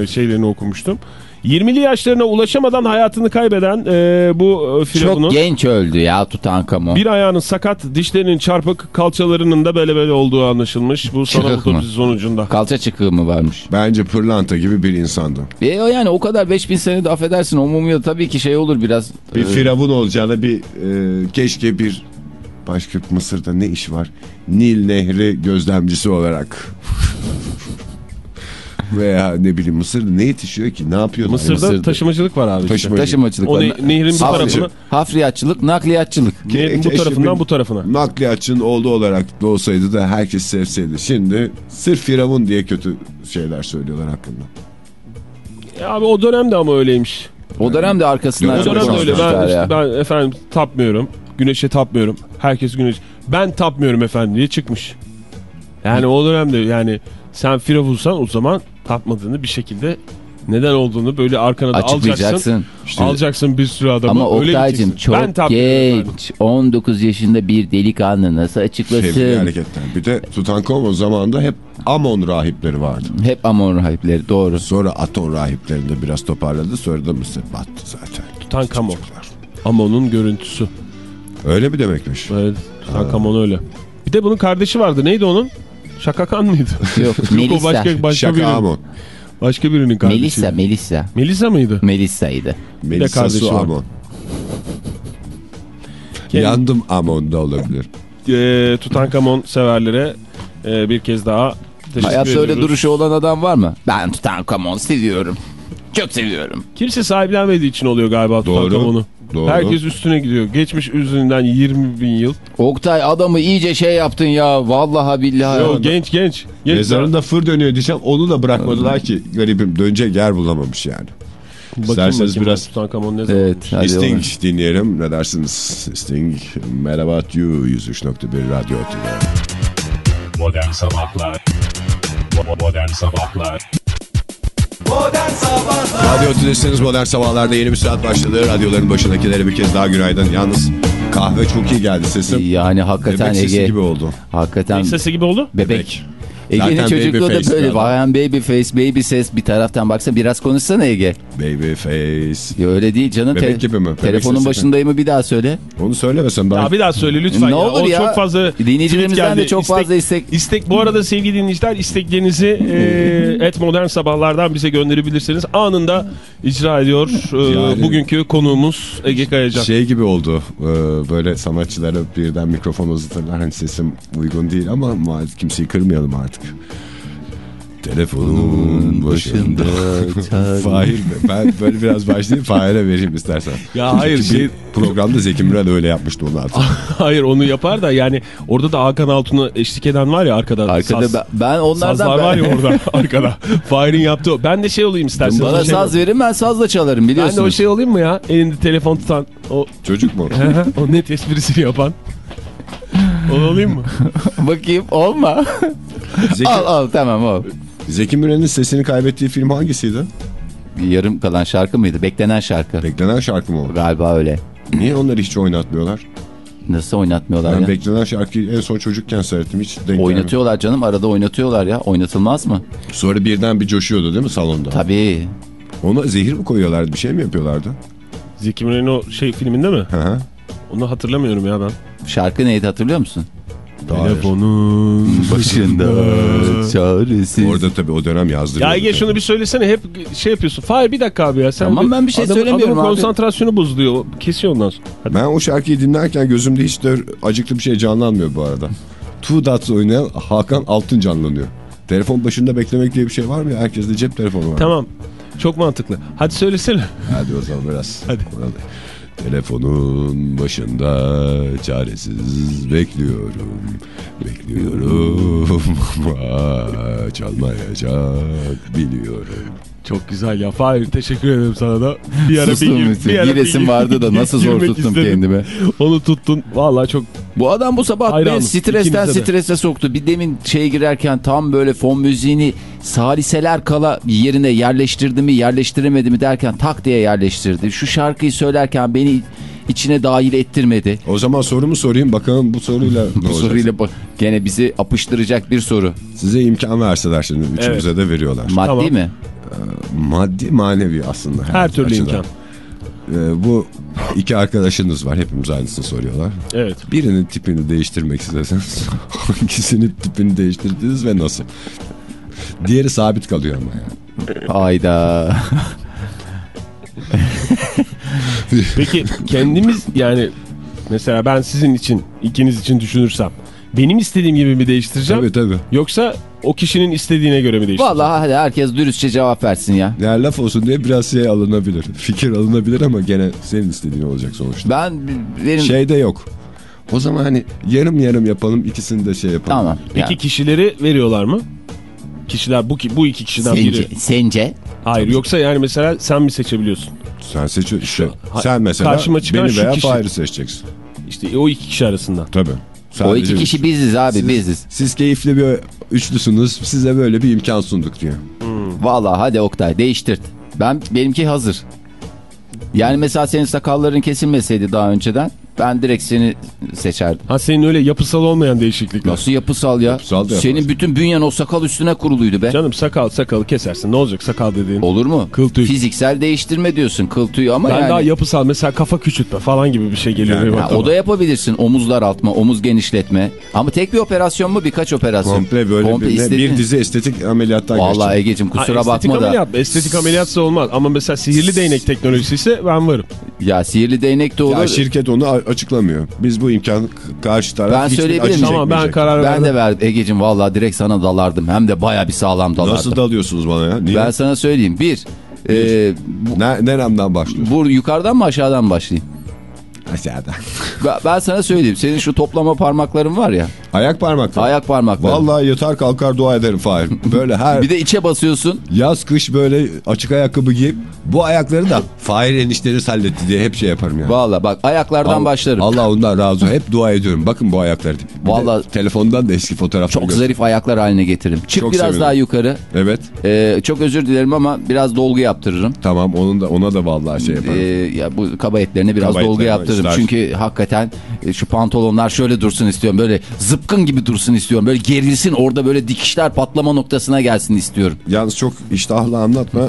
e, şeylerini okumuştum. 20'li yaşlarına ulaşamadan hayatını kaybeden e, bu e, firavunun Çok genç öldü ya Tutankamon. bir ayağının sakat, dişlerinin çarpık, kalçalarının da böyle böyle olduğu anlaşılmış. Bu mı? otopsi sonucunda. Kalça çıkığı mı varmış? Bence pırlanta gibi bir insandı. E o yani o kadar 5000 senede affedersin o mumya tabii ki şey olur biraz. Bir e, firavun olacağına bir e, keşke bir başka Mısır'da ne iş var? Nil Nehri gözlemcisi olarak. Veya ne bileyim Mısır'da ne yetişiyor ki? Ne yapıyorlar? Mısır'da, Mısır'da. taşımacılık var abi. işte. Taşıma- taşımacılık O var. ne- nehrin bu Hafri- tarafına, Hafriyatçılık, nakliyatçılık. nehrin bu Keşke tarafından bu tarafına. Nakliyatçının oğlu olarak da olsaydı da herkes sevseydi. Şimdi sırf firavun diye kötü şeyler söylüyorlar hakkında. Ya abi o dönemde ama öyleymiş. O dönemde arkasından O Çok dönemde öyle. Ben, işte, ya. ben efendim tapmıyorum. Güneşe tapmıyorum. Herkes güneş. Ben tapmıyorum efendim diye çıkmış. Yani o dönemde yani sen firavunsan o zaman tapmadığını bir şekilde neden olduğunu böyle arkana da alacaksın. Açıklayacaksın. Alacaksın bir sürü adamı. Ama öyle Oktay'cım çok Ben genç. 19 yaşında bir delikanlı nasıl Sevgili açıklasın? hareketler. Bir de Tutankamon zamanında hep Amon rahipleri vardı. Hep Amon rahipleri doğru. Sonra Aton rahiplerini de biraz toparladı. Sonra da Mısır battı zaten. Tutankamon. Amon'un görüntüsü. Öyle mi demekmiş? Evet. Tutankamon öyle. Bir de bunun kardeşi vardı. Neydi onun? Şakakan mıydı? Yok Yok, o Melisa. başka, başka, Şaka birinin, Amon. başka birinin kardeşi. Melisa, Melisa. Melisa mıydı? Melisa'ydı. Melisa kardeşi Su. Amon. Yandım Amon da olabilir. e, Tutankamon severlere e, bir kez daha teşekkür Hayatta ediyoruz. öyle duruşu olan adam var mı? Ben Tutankamon seviyorum. Çok seviyorum. Kimse sahiplenmediği için oluyor galiba Doğru. Tutankamon'u. Doğru. Herkes üstüne gidiyor. Geçmiş üzerinden 20 bin yıl. Oktay adamı iyice şey yaptın ya. Vallahi billahi. Yo, genç genç. genç Mezarında fır dönüyor diyeceğim. Onu da bırakmadılar ki garibim. Dönecek yer bulamamış yani. Bakayım İsterseniz bakayım biraz Tutankamon ne zaman? Evet. Hadi Sting oğlum. dinleyelim. Ne dersiniz? Sting, Merhaba you 103.1 Radyo Otü'de. Modern Sabahlar Bo- Modern Sabahlar Radyo Otü'desiniz. Modern Sabahlar'da yeni bir saat başladı. Radyoların başındakilere bir kez daha günaydın. Yalnız kahve çok iyi geldi sesim. Yani hakikaten Bebek sesi Ege. gibi oldu. Hakikaten Sesi gibi oldu. bebek. Zaten Ege'nin çocukluğu da böyle. Bayan baby face, baby ses bir taraftan baksa biraz konuşsana Ege. Baby face. Ya öyle değil canım. Bebek gibi mi? Bebek Telefonun başındayım bir daha söyle. Onu söylemesen ben. Ya bir daha söyle lütfen. Ne ya. olur O ya. Çok fazla Dinleyicilerimizden de çok fazla istek- İstek bu arada sevgili dinleyiciler isteklerinizi e, et modern sabahlardan bize gönderebilirsiniz. Anında icra ediyor e, Yani- bugünkü konuğumuz Ege Kayacan. Şey gibi oldu. e, Böyle sanatçılara birden mikrofon uzatırlar. Hani sesim uygun değil ama ma- kimseyi kırmayalım artık. Telefonun başında. Fahir ben böyle biraz başlayayım Fahir'e vereyim istersen. Ya hayır, Çünkü şey- Programda Zeki Müren öyle yapmıştı onu artık. Hayır onu yapar da yani orada da Hakan Altun'a eşlik eden var ya arkada. Arkada saz, ben, ben onlardan... sazlar ben- var ya orada arkada. Fahir'in yaptığı. Ben de şey olayım isterseniz. Bana şey- saz verin ben sazla çalarım Ben biliyorsunuz. de o şey olayım mı ya? Elinde telefon tutan. O, Çocuk mu? o net esprisini yapan. O olayım mı? Bakayım olma. Zeki, al al tamam ol. Zeki Müren'in sesini kaybettiği film hangisiydi? Yarım kalan şarkı mıydı? Beklenen şarkı. Beklenen şarkı mı o? Galiba öyle. Niye onları hiç oynatmıyorlar? Nasıl oynatmıyorlar Ben ya? beklenen şarkıyı en son çocukken seyrettim hiç denk gelmedi. Oynatıyorlar canım arada oynatıyorlar ya. Oynatılmaz mı? Sonra birden bir coşuyordu değil mi salonda? Tabii. Ona zehir mi koyuyorlardı bir şey mi yapıyorlardı? Zeki Müren'in o şey filminde mi? Hı hı. Onu hatırlamıyorum ya ben. Şarkı neydi hatırlıyor musun? Telefonun Başında çaresiz. Orada tabii o dönem yazdırıyordu. Ya Ege şunu bir söylesene hep şey yapıyorsun. Fahir bir dakika abi ya. Sen Tamam, ben bir şey adamın- söylemiyorum adamın abi. konsantrasyonu bozuluyor. Kesiyor ondan sonra. Hadi. Ben o şarkıyı dinlerken gözümde hiç de acıklı bir şey canlanmıyor bu arada. Two Dots oynayan Hakan Altın canlanıyor. Telefon başında beklemek diye bir şey var mı ya? Herkeste cep telefonu var. Tamam. Çok mantıklı. Hadi söylesene. Hadi o zaman biraz. Hadi. Telefonun başında çaresiz bekliyorum. Bekliyorum ama çalmayacak biliyorum. Çok güzel ya. Fahir teşekkür ederim sana da. Bir ara Sustum bir, bir, bir, bir resim vardı da nasıl zor tuttum istedim. kendimi. Onu tuttun. Vallahi çok Bu adam bu sabah Hayranım. beni stresten strese soktu. Bir demin şeye girerken tam böyle fon müziğini saliseler kala yerine yerleştirdi mi yerleştiremedi mi derken tak diye yerleştirdi. Şu şarkıyı söylerken beni içine dahil ettirmedi. O zaman sorumu sorayım bakalım bu soruyla Bu olacak? soruyla gene bizi apıştıracak bir soru. Size imkan verseler şimdi üçümüze de veriyorlar. Maddi Tamam. mi? Maddi manevi aslında. her türlü açıdan. imkan. Ee, bu iki arkadaşınız var hepimiz aynısını soruyorlar. Evet. Birinin tipini değiştirmek isteseniz hangisinin tipini değiştirdiniz ve nasıl? Diğeri sabit kalıyor ama yani. Ayda. Peki kendimiz yani mesela ben sizin için ikiniz için düşünürsem benim istediğim gibi mi değiştireceğim? Tabii tabii. Yoksa o kişinin istediğine göre mi değiştireceğim? Vallahi hadi herkes dürüstçe cevap versin ya. Yani laf olsun diye biraz şey alınabilir. Fikir alınabilir ama gene senin istediğin olacak sonuçta. Ben benim Şeyde yok. O zaman hani yarım yarım yapalım ikisini de şey yapalım. tamam. Peki yani. kişileri veriyorlar mı? Kişiler bu bu iki kişiden biri. Sence, sence Hayır yoksa yani mesela sen mi seçebiliyorsun? Sen seçiyor işte. Ha- Sen mesela karşıma çıkan beni şu veya kişi. Fahir'i seçeceksin. İşte o iki kişi arasından. Tabii. O Sadece iki kişi biziz abi Siz- biziz. Siz keyifli bir üçlüsünüz. Size böyle bir imkan sunduk diyor. Vallahi hadi Oktay değiştirt. Ben benimki hazır. Yani mesela senin sakalların kesilmeseydi daha önceden ben direkt seni seçerdim. Ha senin öyle yapısal olmayan değişiklikler. Nasıl yapısal ya? Yapısal da Senin bütün bünyen o sakal üstüne kuruluydu be. Canım sakal sakalı kesersin. Ne olacak sakal dediğin? Olur mu? Kıl tüy. Fiziksel değiştirme diyorsun kıl tüyü ama ben yani. daha yapısal mesela kafa küçültme falan gibi bir şey geliyor. Yani, Ha, o da yapabilirsin. Omuzlar altma, omuz genişletme. Ama tek bir operasyon mu birkaç operasyon? Komple böyle Komple bir, bir dizi estetik ameliyattan Vallahi geçecek. Ege'cim Ha, kusura estetik bakma da. ameliyat, Estetik ameliyatsa olmaz ama mesela sihirli değnek teknolojisi ise ben varım. Ya sihirli değnek de olur. Ya şirket onu açıklamıyor. Biz bu imkanı k- karşı taraf Ben hiçbir söyleyebilir miyim? Tamam ben karar ben verdim. de verdim Ege'cim vallahi direkt sana dalardım. Hem de baya bir sağlam dalardım. Nasıl dalıyorsunuz bana ya? Niye? Ben sana söyleyeyim. Bir, e, bu, Ne, neremden başlıyor? bu yukarıdan mı aşağıdan mı başlayayım? Aşağıdan. Ben, ben sana söyleyeyim. Senin şu toplama parmakların var ya. Ayak parmakları. Ayak parmakları. Vallahi yatar kalkar dua ederim Fahir. Böyle her Bir de içe basıyorsun. yaz kış böyle açık ayakkabı giyip bu ayakları da Fahir enişteniz halletti diye hep şey yaparım yani. Vallahi bak ayaklardan Allah- başlarım. Allah ondan razı. Hep dua ediyorum. Bakın bu ayakları. Vallahi- telefondan da eski fotoğrafları Çok gör- zarif ayaklar haline getiririm. Çık Çok biraz sevinirim. daha yukarı. Evet. Ee, çok özür dilerim ama biraz dolgu yaptırırım. Tamam onun da ona da vallahi şey yaparım. Ee, ya bu kaba etlerine biraz Kaba dolgu etlerine yaptırırım. İster. Çünkü hakikaten e, şu pantolonlar şöyle dursun istiyorum. Böyle zıpkın gibi dursun istiyorum. Böyle gerilsin orada böyle dikişler patlama noktasına gelsin istiyorum. Yalnız çok iştahla anlatma.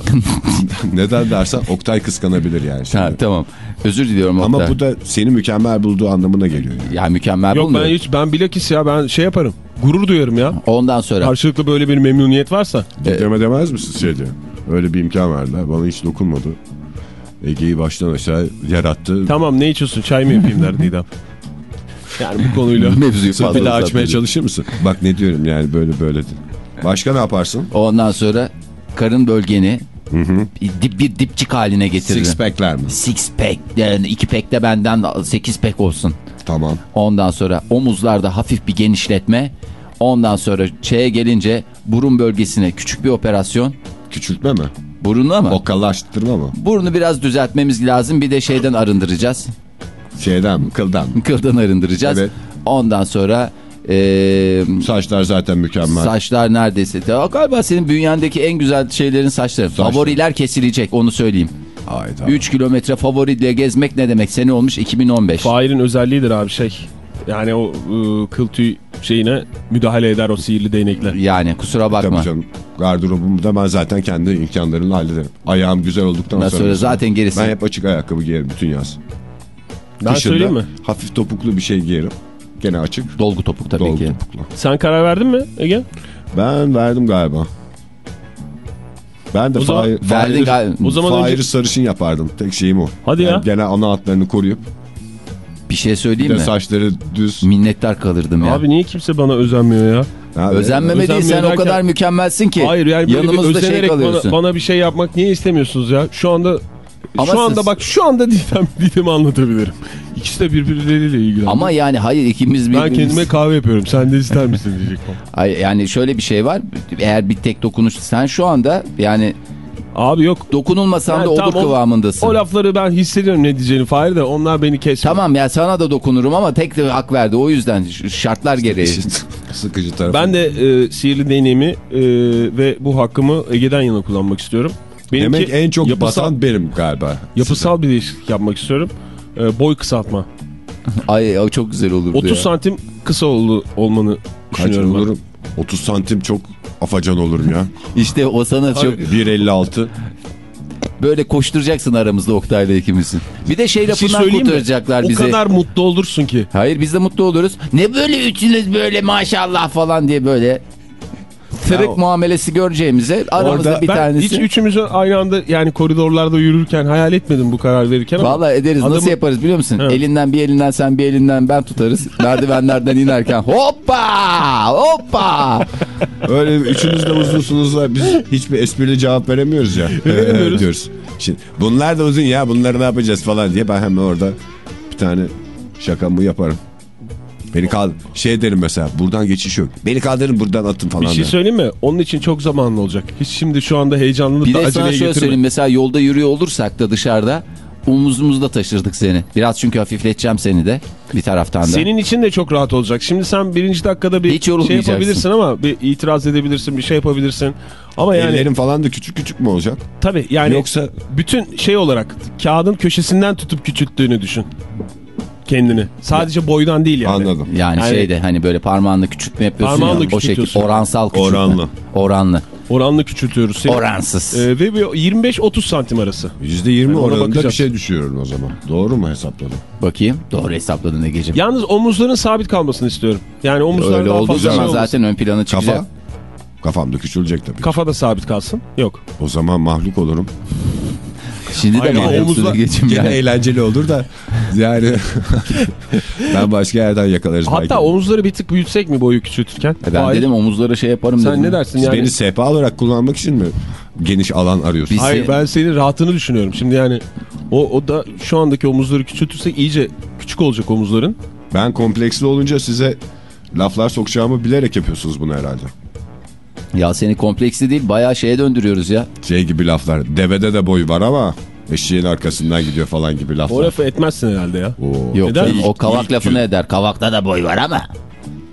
Neden dersen Oktay kıskanabilir yani. şimdi. Ha, tamam. Özür diliyorum. Ama Oktay. bu da seni mükemmel bulduğu anlamına geliyor. Yani. Ya mükemmel Yok ben bulmuyorum. hiç ben bilakis ya ben şey yaparım. Gurur duyarım ya. Ondan sonra. Karşılıklı böyle bir memnuniyet varsa. Didem'e demez misin şey diyor. Öyle bir imkan verdiler. Bana hiç dokunmadı. Ege'yi baştan aşağı yarattı. Tamam ne içiyorsun çay mı yapayım der Didem. Yani bu konuyla. Mevzuyu fazla bir daha açmaya çalışır mısın? Bak ne diyorum yani böyle böyle. Başka ne yaparsın? Ondan sonra karın bölgeni bir dip, bir dipçik haline getiririm. Six pack'ler mi? Six pack. Yani iki pack de benden sekiz pack olsun. Tamam. Ondan sonra omuzlarda hafif bir genişletme. Ondan sonra şeye gelince burun bölgesine küçük bir operasyon. Küçültme mi? Burunu ama Okkallaştırma mı? burnu biraz düzeltmemiz lazım. Bir de şeyden arındıracağız. Şeyden mi? Kıldan mı? Kıldan arındıracağız. Evet. Ondan sonra eee, Saçlar zaten mükemmel. saçlar neredeyse. Ya galiba senin bünyendeki en güzel şeylerin saçları. Favoriler kesilecek onu söyleyeyim. Hayda. 3 kilometre favoriyle gezmek ne demek? Sene olmuş 2015. Fahir'in özelliğidir abi şey. Yani o ıı, kıl tüy şeyine müdahale eder o sihirli değnekler. Yani kusura bakma. Tabii canım. Gardırobumu da ben zaten kendi imkanlarımla hallederim. Ayağım güzel olduktan Ondan sonra. zaten gerisi. Ben hep açık ayakkabı giyerim bütün yaz. Ben Kışın söyleyeyim mi? Hafif topuklu bir şey giyerim. Gene açık. Dolgu topuk tabii Dolgu ki. topuklu. Sen karar verdin mi Ege? Ben verdim galiba. Ben de O zaman Fahir- gal- O zaman önce- sarışın yapardım. Tek şeyim o. Hadi ya. Gene ana hatlarını koruyup Bir şey bir söyleyeyim de mi? saçları düz. Minnettar kalırdım ya. Abi niye kimse bana özenmiyor ya? Ha, Özenmeme değil sen Özenmiyor o kadar derken- mükemmelsin ki. Hayır yani böyle bir yanımızda şey özenerek kalıyorsun. bana, bana bir şey yapmak niye istemiyorsunuz ya? Şu anda Ama şu anda siz- bak şu anda Didem, Didem'i anlatabilirim. İkisi de birbirleriyle ilgili. Ama yani hayır ikimiz ben birbirimiz... kendime kahve yapıyorum. Sen de ister misin diyecek. Ay, Yani şöyle bir şey var. Eğer bir tek dokunuş sen şu anda yani Abi yok. dokunulmasan Yani da olur o- kıvamındasın. O lafları ben hissediyorum ne diyeceğini Fahir de onlar beni kesmiyor. Tamam ya sana da dokunurum ama tek de hak verdi. O yüzden şartlar gereği. Sıkıcı tarafı. Ben de e, sihirli değneğimi e, ve bu hakkımı Ege'den yana kullanmak istiyorum. Benimki Demek en çok yapısal, batan benim galiba. yapısal bir değişiklik yapmak istiyorum. E, boy kısaltma. Ay o çok güzel olurdu 30 ya. santim kısa oldu, olmanı Kaç düşünüyorum olurum? 30 santim çok afacan olurum ya. İşte o sana çok 1.56. böyle koşturacaksın aramızda Oktay'la ikimizin. Bir de şey Bir şey lafından söyleyeyim mi? kurtaracaklar O bizi. kadar mutlu olursun ki. Hayır biz de mutlu oluruz. Ne böyle üçünüz böyle maşallah falan diye böyle tırık o- muamelesi göreceğimize aramızda Orada bir ben tanesi. hiç üçümüzü aynı anda yani koridorlarda yürürken hayal etmedim bu karar verirken ama. Vallahi ederiz. Nasıl Adamı- yaparız biliyor musun? Evet. Elinden bir elinden sen bir elinden ben tutarız. Merdivenlerden inerken hoppa hoppa. Öyle üçünüz de uzunsunuz da biz hiçbir esprili cevap veremiyoruz ya. Veremiyoruz. diyoruz. Şimdi bunlar da uzun ya bunları ne yapacağız falan diye ben hemen orada bir tane şakamı yaparım. Beni kal şey derim mesela buradan geçiş yok. Beni kaldırın buradan atın falan. Bir şey söyleyeyim mi? Onun için çok zamanlı olacak. Hiç şimdi şu anda heyecanlılık Bir da de sana aceleye şöyle söyleyeyim. Mesela yolda yürüyor olursak da dışarıda omuzumuzda taşırdık seni. Biraz çünkü hafifleteceğim seni de bir taraftan da. Senin için de çok rahat olacak. Şimdi sen birinci dakikada bir Hiç şey yapabilirsin ama bir itiraz edebilirsin, bir şey yapabilirsin. Ama yani Ellerim falan da küçük küçük mü olacak? tabii yani Yoksa bütün şey olarak kağıdın köşesinden tutup küçülttüğünü düşün. Kendini. Sadece boydan değil yani. anladım. Yani, Yani- şeyde hani böyle parmağınla küçültme yapıyorsun Parmağınla ya. O şekil küçültüyorsun. oransal küçültme. Oranlı. Oranlı. Oranlı küçültüyoruz seni. Oransız. Ee, ve bir 25-30 santim arası. %20 ona oranında bakacağız. bir şey düşüyorum o zaman. Doğru mu hesapladım? Bakayım. Doğru hesapladın Ege'ciğim. Yalnız omuzların sabit kalmasını istiyorum. Yani omuzlar Öyle daha fazla zaman şey zaten ön plana çıkacak. Kafa? Kafamda küçülecek tabii. Kafa da sabit kalsın. Yok. O zaman mahluk olurum. Şimdi de suda geçim Gene yani. eğlenceli olur da yani ben başka yerden yakalarız belki. Hatta omuzları bir tık büyütsek mi boyu küçültürken? E Ben Hayır. dedim omuzlara şey yaparım Sen dedim. ne dersin yani? beni sehpa olarak kullanmak için mi geniş alan arıyorsunuz? Biz- Hayır ben senin rahatını düşünüyorum. Şimdi yani o, o da şu andaki omuzları küçültürsek iyice küçük olacak omuzların. Ben kompleksli olunca size laflar sokacağımı bilerek yapıyorsunuz bunu herhalde. Ya seni kompleksli değil bayağı şeye döndürüyoruz ya. Şey gibi laflar. Devede de boy var ama eşeğin arkasından gidiyor falan gibi O laflar. lafı etmezsin herhalde ya. Oo. Yok canım, o kavak İlk lafını gün- eder. Kavakta da boy var ama.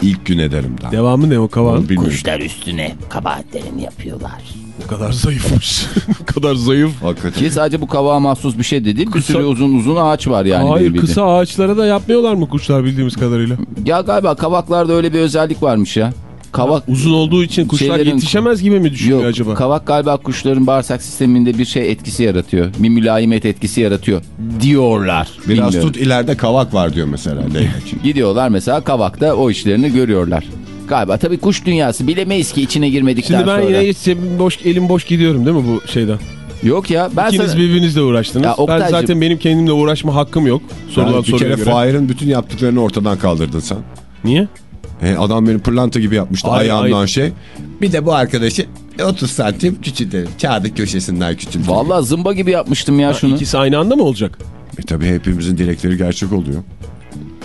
İlk gün ederim daha. Devamı ne o bilmiyorum. Kuşlar üstüne kabahatlerini yapıyorlar. Ne kadar zayıfmış. ne kadar zayıf. Hakikaten. Ki sadece bu kavağa mahsus bir şey de değil. Bir Kısa- sürü uzun uzun ağaç var yani. Hayır kısa ağaçlara da yapmıyorlar mı kuşlar bildiğimiz kadarıyla? Ya galiba kavaklarda öyle bir özellik varmış ya. Kavak Uzun olduğu için kuşlar Şeylerin- yetişemez gibi mi düşünüyor Yok, acaba? kavak galiba kuşların bağırsak sisteminde bir şey etkisi yaratıyor. Bir mülayimet etkisi yaratıyor diyorlar. Biraz Bilmiyorum. tut ileride kavak var diyor mesela. Gidiyorlar mesela kavakta o işlerini görüyorlar. Galiba tabii kuş dünyası bilemeyiz ki içine girmedikten Şimdi ben sonra. yine boş, elim boş gidiyorum değil mi bu şeyden? Yok ya ben İkiniz sana... birbirinizle uğraştınız. Ya ben zaten benim kendimle uğraşma hakkım yok. Sorulan Yani bir kere. Fahir'in bütün yaptıklarını ortadan kaldırdın sen. Niye? He, adam beni pırlanta gibi yapmıştı Hayır, ayağımdan hayır. şey. Bir de bu arkadaşı 30 santim küçüldü. Kağıdı köşesinden küçüldü. Vallahi zımba gibi yapmıştım ya şunu. İkisi aynı anda mı olacak? E tabii hepimizin dilekleri gerçek oluyor.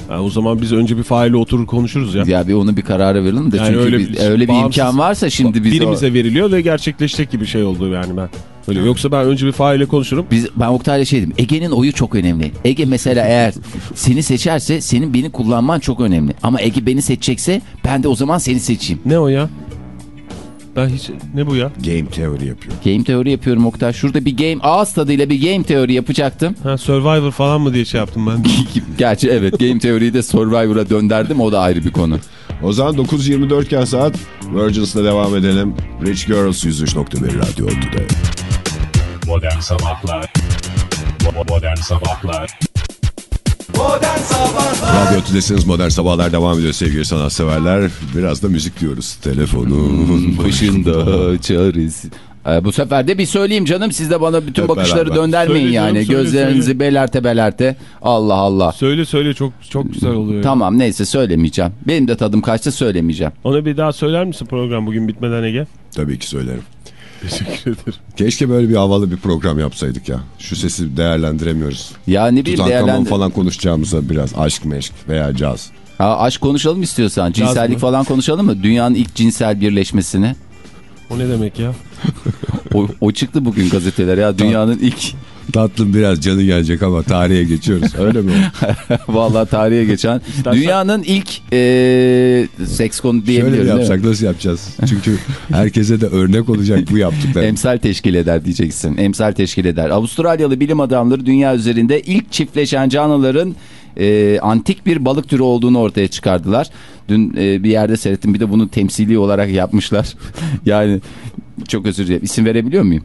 Ha, o zaman biz önce bir faile oturur konuşuruz ya. Ya bir onu bir karara verelim de Yani çünkü öyle bir- öyle bir imkan varsa şimdi biz o- Birimize veriliyor ve gerçekleşecek gibi şey oldu yani ben. Öyle. Yoksa ben önce bir faile konuşurum. Biz, ben Oktay'la şey dedim. Ege'nin oyu çok önemli. Ege mesela eğer seni seçerse senin beni kullanman çok önemli. Ama Ege beni seçecekse ben de o zaman seni seçeyim. Ne o ya? Ben hiç... Ne bu ya? Game teori yapıyor. Game teori yapıyorum Oktay. Şurada bir game ağız tadıyla bir game teori yapacaktım. Ha Survivor falan mı diye şey yaptım ben. Gerçi evet game teoriyi de Survivor'a döndürdüm o da ayrı bir konu. O zaman 9.24 iken saat Virgins'la devam edelim. Rich Girls 103.1 Radyo Otlu'da. Modern Sabahlar Bo- Modern Sabahlar Radyo Otlu'dasınız. Modern Sabahlar devam ediyor sevgili sanatseverler. Biraz da müzik diyoruz. Telefonun Başında çağırız. Ee, bu sefer de bir söyleyeyim canım. Siz de bana bütün Hep bakışları beraber. döndermeyin Söyle canım, yani. söyle, Gözlerinizi söyle. belerte belerte. Allah Allah. söyle söyle çok çok güzel oluyor. Tamam neyse söylemeyeceğim. Benim de tadım kaçtı söylemeyeceğim. Ona bir daha söyler misin program bugün bitmeden Ege? Tabii ki söylerim. Teşekkür ederim. Keşke böyle bir havalı bir program yapsaydık ya. Şu sesi değerlendiremiyoruz. Ya ne bileyim Tutankamon değerlendir. falan konuşacağımıza biraz aşk meşk veya caz. Ha, aşk konuşalım istiyorsan. Cinsellik mı? falan konuşalım mı? Dünyanın ilk cinsel birleşmesini. O ne demek ya? O, o çıktı bugün gazetelere ya. Dünyanın ilk Tatlım biraz canı gelecek ama tarihe geçiyoruz. Öyle mi? vallahi tarihe geçen dünyanın ilk e, seks konu Şöyle diyebilirim. mi? yapsak nasıl yapacağız? Çünkü herkese de örnek olacak bu yaptıkları. Emsal teşkil eder diyeceksin. Emsal teşkil eder. Avustralyalı bilim adamları dünya üzerinde ilk çiftleşen canlıların e, antik bir balık türü olduğunu ortaya çıkardılar. Dün e, bir yerde seyrettim bir de bunu temsili olarak yapmışlar. yani çok özür dilerim. İsim verebiliyor muyum?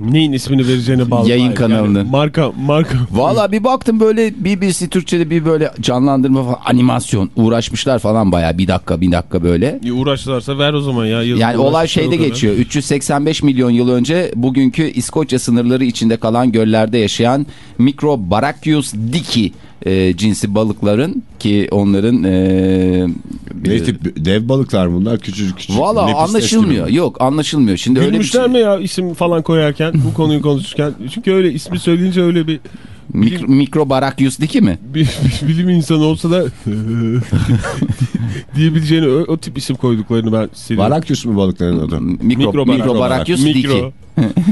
Neyin ismini vereceğine bağlı. Yayın Hayır, kanalını. Yani marka marka. Valla bir baktım böyle BBC Türkçe'de bir böyle canlandırma falan animasyon uğraşmışlar falan baya bir dakika bir dakika böyle. İyi uğraştılarsa ver o zaman ya. Yazık Yani olay şeyde kadar. geçiyor. 385 milyon yıl önce bugünkü İskoçya sınırları içinde kalan göllerde yaşayan Microbarachius dicki e, cinsi balıkların ki onların e, Ne tip dev balıklar bunlar? Küçücük küçücük. Valla anlaşılmıyor. Yok anlaşılmıyor. Şimdi öyle bir Gülmüşler şey. mi ya isim falan koyarken bu konuyu konuşurken? Çünkü öyle ismi söyleyince öyle bir Mik Microbarachius dicki mi? bir, bir bilim insanı olsa da diyebileceğini o, o tip isim koyduklarını ben seviyorum. Barakyus mu balıkların adı? Mikro, Microbarachius dicki. Mikro.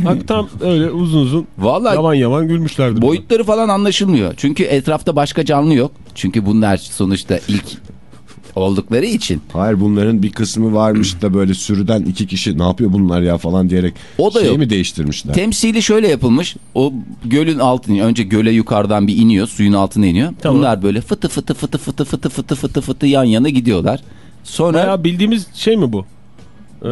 Bak tam öyle uzun uzun Valla yaman yaman gülmüşlerdir. Boyutları falan anlaşılmıyor. Çünkü etrafta başka canlı yok. Çünkü bunlar sonuçta ilk oldukları için. Hayır bunların bir kısmı varmış da böyle sürüden iki kişi ne yapıyor bunlar ya falan diyerek O da şeyi yok. mi değiştirmişler? Temsili şöyle yapılmış. O gölün altını önce göle yukarıdan bir iniyor, suyun altına iniyor. Tamam. Bunlar böyle fıtı fıtı fıtı fıtı fıtı fıtı fıtı fıtı yan yana gidiyorlar. Sonra Bayağı bildiğimiz şey mi bu? Ee,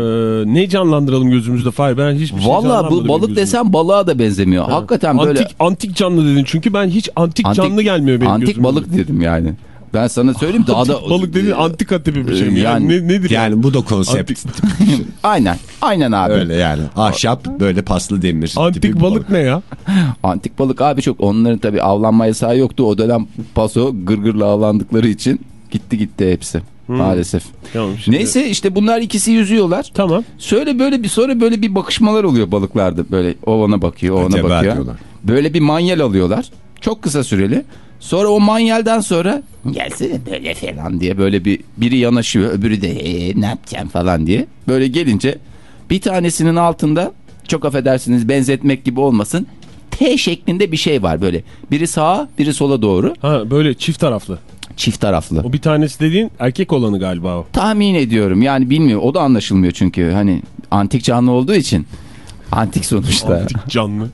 ne canlandıralım gözümüzde? Hayır ben hiçbir şey Valla bu balık gözümde. desem balığa da benzemiyor. Hakikaten böyle Antik, antik canlı dedin çünkü ben hiç antik, Antik- canlı gelmiyor benim antik gözüme. balık dedim yani. Ben sana söyleyeyim daha da... Balık dediğin antika tipi bir şey mi? Yani- Yani, ne, nedir yani? Bu da konsept. Antik, Aynen. Aynen abi. Öyle yani. Ahşap böyle paslı demir. antik bir balık ne ya? Antik balık abi çok onların tabii avlanma yasağı yoktu. O dönem paso gırgırla avlandıkları için gitti gitti hepsi. Maalesef. Tamam, şimdi- Neyse işte bunlar ikisi yüzüyorlar. Tamam. Şöyle böyle bir sonra böyle bir bakışmalar oluyor balıklarda. Böyle o ona bakıyor, o ona Acaba bakıyor. diyorlar. Böyle bir manyel alıyorlar. Çok kısa süreli. Sonra o manyelden sonra gelsene böyle falan diye böyle bir biri yanaşıyor öbürü de "Ee, ne yapacağım falan diye. Böyle gelince bir tanesinin altında çok affedersiniz benzetmek gibi olmasın T şeklinde bir şey var böyle. Biri sağa biri sola doğru Ha böyle çift taraflı. çift taraflı. O bir tanesi dediğin erkek olanı galiba o. Tahmin ediyorum yani bilmiyorum o da anlaşılmıyor çünkü hani antik canlı olduğu için. Antik sonuçta. Antik canlı.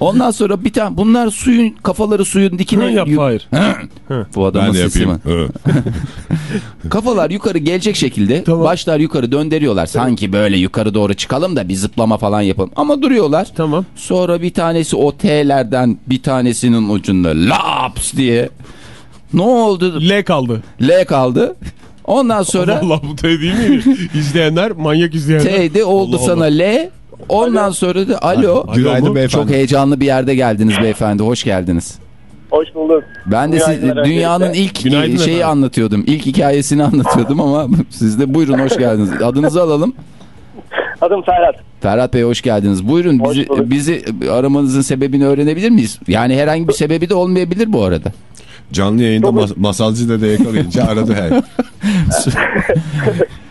Ondan sonra bir tane bunlar suyun kafaları suyun dikine Ne yap hayır. Bu adamın Ben de sesi yapayım. mi? Hı. Kafalar yukarı gelecek şekilde Tamam. başlar yukarı döndürüyorlar. Sanki böyle yukarı doğru çıkalım da bir zıplama falan yapalım. Ama duruyorlar. Tamam. Sonra bir tanesi o T'lerden bir tanesinin ucunda laps diye. Ne oldu? L kaldı. L kaldı. Ondan sonra Allah bu T değil mi? İzleyenler manyak izleyenler. T'de oldu Allah sana Allah. L. Ondan sonra da alo. Günaydın beyefendi. Çok heyecanlı bir yerde geldiniz beyefendi. Hoş geldiniz. Hoş bulduk. Ben de siz, dünyanın öncelikle. ilk Günaydın şeyi efendim. anlatıyordum. İlk hikayesini anlatıyordum ama siz de buyurun hoş geldiniz. Adınızı alalım. Adım Ferhat. Ferhat Bey hoş geldiniz. Buyurun Hoş bizi, bulduk. bizi aramanızın sebebini öğrenebilir miyiz? Yani herhangi bir sebebi de olmayabilir bu arada. Canlı yayında mas masalcı da yakalayınca aradı her.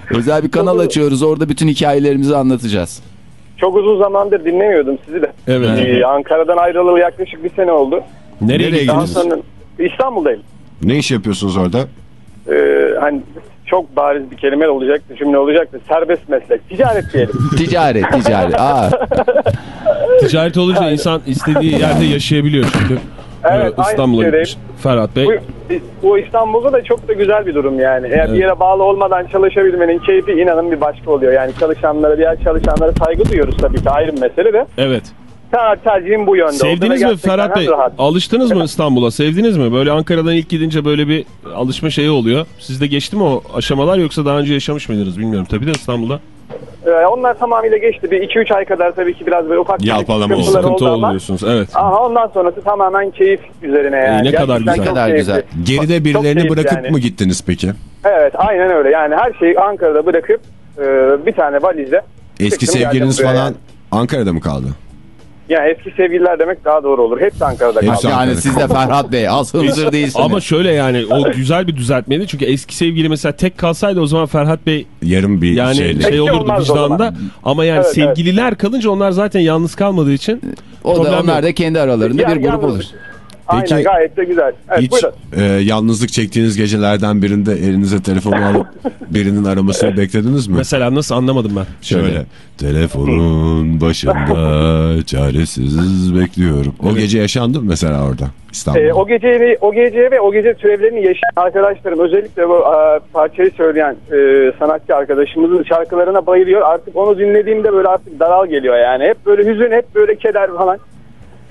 Özel bir kanal açıyoruz. Orada bütün hikayelerimizi anlatacağız. Çok uzun zamandır dinlemiyordum sizi de. Evet. Ee, Ankara'dan ayrılalı yaklaşık bir sene oldu. Nereye, Nereye gittiniz? sonra İstanbul'dayım. Ne iş yapıyorsunuz orada? Ee, hani çok bariz bir kelime olacaktı, cümle olacaktı. Serbest meslek, ticaret diyelim. Ticaret, ticaret. Aa, Ticaret olunca insan istediği yerde yaşayabiliyor çünkü. Evet, Ee, İstanbul'a gitmiş. Ferhat Bey. bu, bu İstanbul'da da çok da güzel bir durum yani. Eğer Evet. bir yere bağlı olmadan çalışabilmenin keyfi inanın bir başka oluyor. Yani çalışanlara, diğer çalışanlara saygı duyuyoruz tabii ki ayrı bir mesele de. Evet. Ta- Tercihim bu yönde. Sevdiniz mi Ferhat Bey? rahat. Alıştınız mı İstanbul'a? Sevdiniz mi? Böyle Ankara'dan ilk gidince böyle bir alışma şeyi oluyor. Sizde geçti mi o aşamalar yoksa daha önce yaşamış mıydınız bilmiyorum. Tabii de İstanbul'da Ee, onlar tamamıyla geçti. Bir 2-3 ay kadar tabii ki biraz böyle ufak Yalpalama oldu. sıkıntı oldu diyorsunuz. Evet. Ama ondan sonrası tamamen keyif üzerine yani. ne kadar Gerçekten güzel. kadar güzel. Geride birilerini bırakıp yani. mı gittiniz peki? Evet aynen öyle. Yani her şeyi Ankara'da bırakıp e, bir tane valizle Eski sevgiliniz falan yani. Ankara'da mı kaldı? Yani eski sevgililer demek daha doğru olur. Hepsi Ankara'da Hepsi kaldı. Ankara'da. yani siz de Ferhat Bey az hınzır değilsiniz. Ama şöyle yani o güzel bir düzeltmeydi. Çünkü eski sevgili mesela tek kalsaydı o zaman Ferhat Bey Yarım bir yani şeyle. şey olurdu vicdanında. Ama yani Evet, sevgililer kalınca onlar zaten yalnız kalmadığı için o da onlar yok. da kendi aralarında Ya- bir grup yalnız- olur. Aynen Peki- gayet de güzel. Evet Hiç buyurun. e, yalnızlık çektiğiniz gecelerden birinde elinize telefonu alıp birinin aramasını beklediniz mi? Mesela nasıl anlamadım ben. Şöyle. Telefonun başında çaresiz bekliyorum. O gece yaşandı mı mesela orada İstanbul'da? Ee, o geceyi, o gece ve o gece türevlerini yaşayan arkadaşlarım özellikle bu e, parçayı söyleyen e, sanatçı arkadaşımızın şarkılarına bayılıyor. Artık onu dinlediğimde böyle artık daral geliyor yani. Hep böyle hüzün, hep böyle keder falan.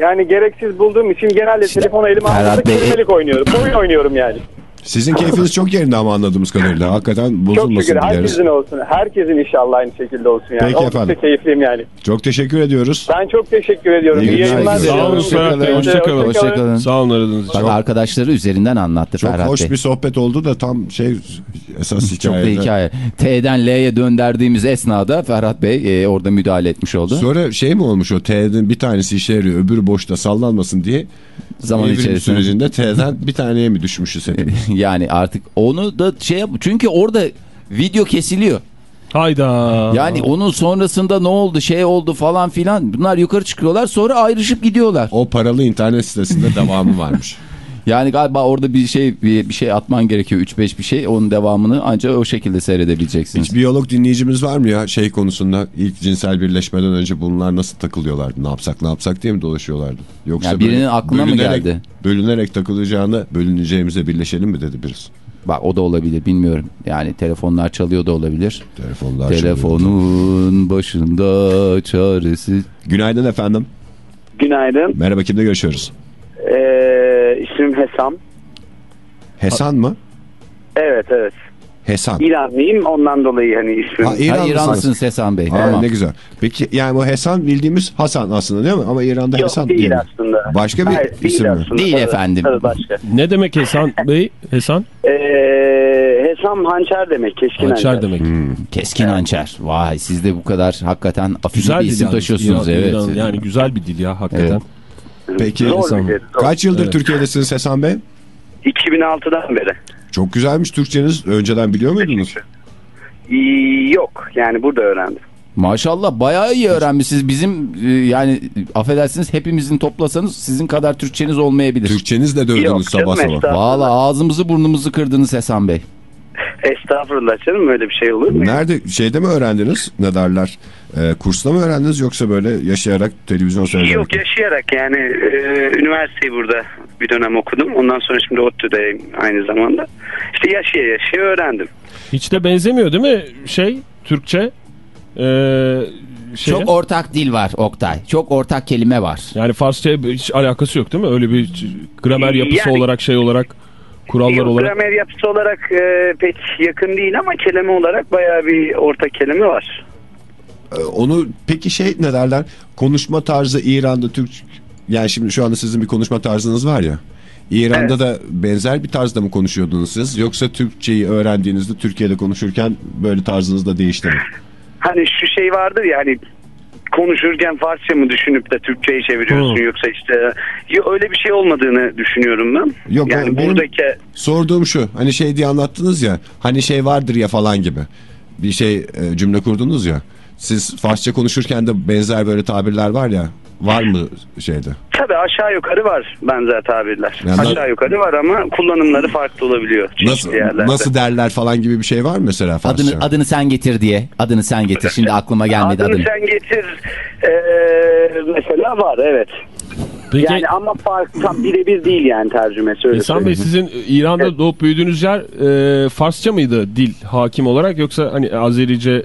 Yani gereksiz bulduğum için genelde telefonu elime Ferhat aldığımda Bey- kelimelik oynuyorum. Oyun oynuyorum yani. Sizin keyfiniz çok yerinde ama anladığımız kadarıyla. Hakikaten Çok bozulmasın şükür dileriz. herkesin olsun. Herkesin inşallah aynı şekilde olsun yani. Peki Oldukça efendim. keyifliyim yani. Çok teşekkür ediyoruz. Ben çok teşekkür ediyorum. İyi İyi, günler yayınlar. Sağ olun diliyorum. Ferhat Bey. Hoşçakalın. Hoşçakalın. Sağ olun aradığınız için. Bak arkadaşları üzerinden anlattı Çok Ferhat hoş Bey. bir sohbet oldu da tam şey esas Çok da hikayede. hikaye. T'den L'ye döndürdüğümüz esnada Ferhat Bey e, orada müdahale etmiş oldu. Sonra şey mi olmuş o T'nin bir tanesi işe yarıyor öbürü boşta sallanmasın diye Zaman evrim içerisinde. sürecinde T'den bir taneye mi düşmüşüz hepimiz? yani artık onu da şey yap çünkü orada video kesiliyor. Hayda. Yani onun sonrasında ne oldu şey oldu falan filan bunlar yukarı çıkıyorlar sonra ayrışıp gidiyorlar. O paralı internet sitesinde devamı varmış. Yani galiba orada bir şey bir, bir şey atman gerekiyor 3-5 bir şey onun devamını ancak o şekilde seyredebileceksiniz. Hiç biyolog dinleyicimiz var mı ya şey konusunda ilk cinsel birleşmeden önce bunlar nasıl takılıyorlardı ne yapsak ne yapsak diye mi dolaşıyorlardı? Yoksa Ya birinin böyle aklına mı geldi? Bölünerek takılacağını bölüneceğimize birleşelim mi dedi birisi. Bak o da olabilir bilmiyorum. Yani telefonlar çalıyor da olabilir. Telefonlar. Telefonun başında çaresiz. Günaydın efendim. Günaydın. Merhaba kimle görüşüyoruz? Ee, ismim Hesam. Hesan mı? Evet evet. Hesan. İranlıyım ondan dolayı hani ismim. Ha, Ha, İranlısınız. İranlısınız Hasan Bey. Aa, tamam. Ne güzel. Peki yani bu Hesan bildiğimiz Hasan aslında değil mi? Ama İran'da Yok Hesan değil değil mi? aslında. Başka bir Hayır, değil isim mi? aslında. Değil Tabii, efendim. tabii başka. Ne demek Hesan Bey? Hesan? Ee, Hesam hançer demek. Keskin hançer. Hançer demek. Keskin hançer. Vay siz de bu kadar hakikaten afili Güzel bir isim taşıyorsunuz. İran- evet. İran- Yani güzel bir dil ya hakikaten. Evet. Peki Zor dil, zor. kaç yıldır Evet. Türkiye'desiniz Hesan Bey? 2006'dan beri. Çok güzelmiş Türkçeniz. Önceden biliyor muydunuz? Yok yani burada öğrendim. Maşallah bayağı iyi öğrenmişsiniz. Bizim e, yani affedersiniz hepimizin toplasanız sizin kadar Türkçeniz olmayabilir. Türkçenizle dövdünüz Yok sabah sabah. Valla ağzımızı burnumuzu kırdınız Hasan Bey. Estağfurullah canım öyle bir şey olur mu? Nerede şeyde mi öğrendiniz? Ne derler? Ee, kursla mı öğrendiniz yoksa böyle yaşayarak televizyon seyrederek? Yok yaşayarak yani e, üniversiteyi burada bir dönem okudum. Ondan sonra şimdi ODTÜ'deyim aynı zamanda. İşte yaşaya yaşaya öğrendim. Hiç de benzemiyor değil mi şey Türkçe? Ee, şeye? Çok ortak dil var Oktay. Çok ortak kelime var. Yani Farsça hiç alakası yok değil mi? Öyle bir gramer yapısı Yani- olarak şey olarak kurallar Yok, olarak. gramer yapısı olarak e, pek yakın değil ama kelime olarak bayağı bir ortak kelime var. Ee, Onu peki şey ne derler? Konuşma tarzı İran'da Türk yani şimdi şu anda sizin bir konuşma tarzınız var ya. İran'da da benzer bir tarzda mı konuşuyordunuz siz? Yoksa Türkçeyi öğrendiğinizde Türkiye'de konuşurken böyle tarzınız da değişti mi? Hani şu şey vardır ya hani konuşurken Farsça mı düşünüp de Türkçe'ye çeviriyorsun Hı. yoksa işte Yo, öyle bir şey olmadığını düşünüyorum ben. Yok, yani benim- buradaki Sorduğum şu hani şey diye anlattınız ya hani şey vardır ya falan gibi bir şey e, cümle kurdunuz ya. Siz Farsça konuşurken de benzer böyle tabirler var ya var mı şeyde? tabii aşağı yukarı var benzer tabirler. Yani- aşağı yukarı var ama kullanımları farklı olabiliyor. Nasıl yerlerde. nasıl derler falan gibi bir şey var mı mesela Farsça? Adını adını sen getir diye. Adını sen getir. Şimdi aklıma gelmedi Adını adını. sen getir ee, mesela var evet. Peki Yani ama fark tam birebir değil yani tercümesi öyle İhsan Bey sizin İran'da doğup büyüdüğünüz yer e, Farsça mıydı dil hakim olarak yoksa hani Azerice,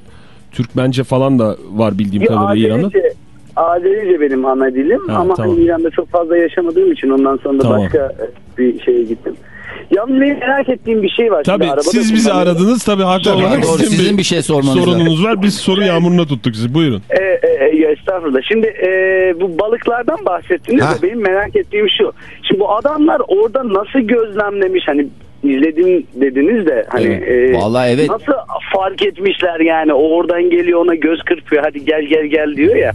Türkmence falan da var bildiğim kadarıyla İran'da? Azerice, Azerice benim ana dilim Ha, ama tamam. hani İran'da çok fazla yaşamadığım için ondan sonra da Tamam. başka bir şeye gittim. Yalnız benim merak ettiğim bir şey var. Şimdi Tabii arabada siz bizi aradınız tabii haklı olarak Doğru, sizin bir şey sormanız lazım. sorununuz var biz soru yağmuruna tuttuk sizi buyurun. E, e, e, estağfurullah. Şimdi e, bu balıklardan bahsettiniz Ha. de benim merak ettiğim şu. Şimdi bu adamlar orada nasıl gözlemlemiş hani izledim dediniz de hani Evet. e, Vallahi evet. nasıl fark etmişler yani o oradan geliyor ona göz kırpıyor hadi gel gel gel diyor ya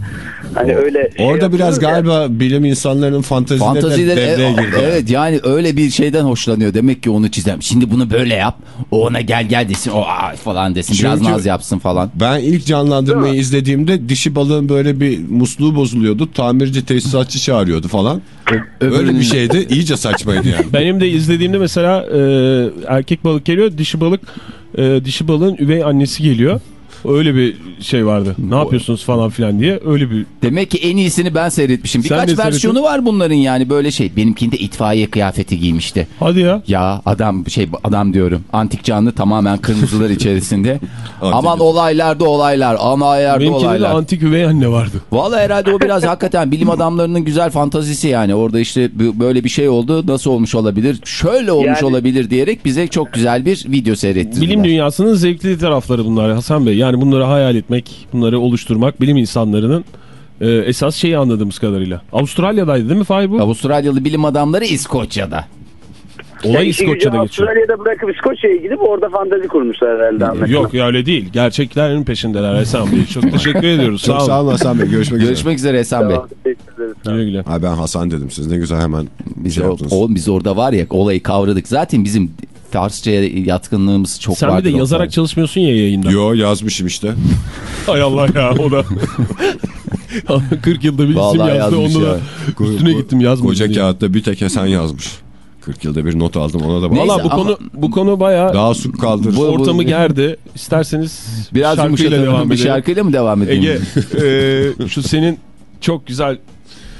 hani öyle şey Orada biraz ya. galiba bilim insanlarının fantazileri, Fantazileri devreye girdi. evet yani öyle bir şeyden hoşlanıyor. Demek ki onu çizem. Şimdi bunu böyle yap. O ona gel gel desin. O aa falan desin. Biraz Çünkü- naz yapsın falan. Ben ilk canlandırmayı izlediğimde dişi balığın böyle bir musluğu bozuluyordu. Tamirci tesisatçı çağırıyordu falan. Öyle bir şeydi. İyice saçmaydı yani. Benim de izlediğimde mesela e, erkek balık geliyor dişi balık e, dişi balığın üvey annesi geliyor. Öyle bir şey vardı. Ne yapıyorsunuz falan filan diye öyle bir Demek ki en iyisini ben seyretmişim. Birkaç versiyonu var bunların yani böyle şey. Benimkinde itfaiye kıyafeti giymişti. hadi ya. Ya adam şey adam diyorum. Antik canlı tamamen kırmızılar içerisinde. Aman olaylarda olaylar. Olaylarda Benimkinde de olaylar. antik üvey anne vardı. Vallahi herhalde o biraz hakikaten bilim adamlarının güzel fantazisi yani. Orada işte böyle bir şey oldu. Nasıl olmuş olabilir? Şöyle olmuş Yani- olabilir diyerek bize çok güzel bir video seyrettirdiler. Bilim dünyasının zevkli tarafları bunlar Hasan Bey. Yani bunları hayal etmek, bunları oluşturmak bilim insanlarının e, esas şeyi anladığımız kadarıyla. Avustralya'daydı değil mi Fahir bu? Avustralyalı bilim adamları İskoçya'da. Olay Yani gücü İskoçya'da geçiyor. Avustralya'da bırakıp İskoçya'ya gidip orada fantazi kurmuşlar herhalde. anlaşılan. Yok ya öyle değil. Gerçeklerin peşindeler Hasan Bey. Çok teşekkür ediyoruz. Çok sağ sağ olun. olun Hasan Bey. Görüşmek, üzere. Görüşmek üzere Esen Bey. Tamam, teşekkür ederiz. Güle güle. Ha, ben Hasan dedim. Siz ne güzel hemen Biz, şey yaptınız. oğlum biz orada var ya olayı kavradık. Zaten bizim Farsçaya yatkınlığımız çok Sen bir vardır de o yazarak konuda. çalışmıyorsun ya yayında. Yo yazmışım işte. Hay Allah ya o da. 40 yılda bir isim Vallahi yazdı. yazmış Onu da ya. üstüne gittim yazmadım Koca diye. kağıtta bir tek Hasan yazmış. 40 yılda bir not aldım ona da bak. Valla bu ama- konu bu konu bayağı Daha su kaldır. Bu- ortamı gerdi. İsterseniz Biraz şarkıyla devam bir edelim. şarkıyla mı devam edelim? Ege e, şu senin çok güzel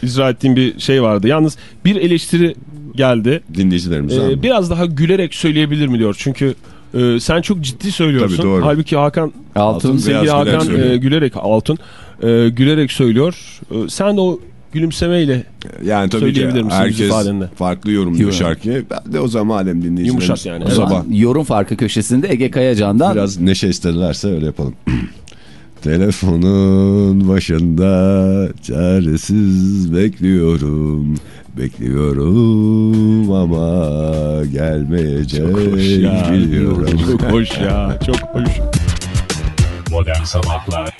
icra ettiğin bir şey vardı. Yalnız bir eleştiri geldi. Dinleyicilerimize. E, ama. biraz daha gülerek söyleyebilir mi diyor. Çünkü e, sen çok ciddi söylüyorsun. Tabii, doğru. Halbuki Hakan Altın. Altın. sevgili gülerek Hakan söylüyor. e, gülerek altın e, gülerek söylüyor. E, sen de o gülümsemeyle Yani tabii ki Söyleyebilir misiniz herkes ifadende? farklı yorumluyor Yorum. şarkıyı. Ben de o zaman madem dinleyicilerimiz Yumuşat yani. o Evet. zaman yorum farkı köşesinde Ege Kayacan'dan biraz neşe istedilerse öyle yapalım. Telefonun başında çaresiz bekliyorum. Bekliyorum ama gelmeyecek hoş ya. biliyorum. Çok hoş ya. Çok hoş. Modern Sabahlar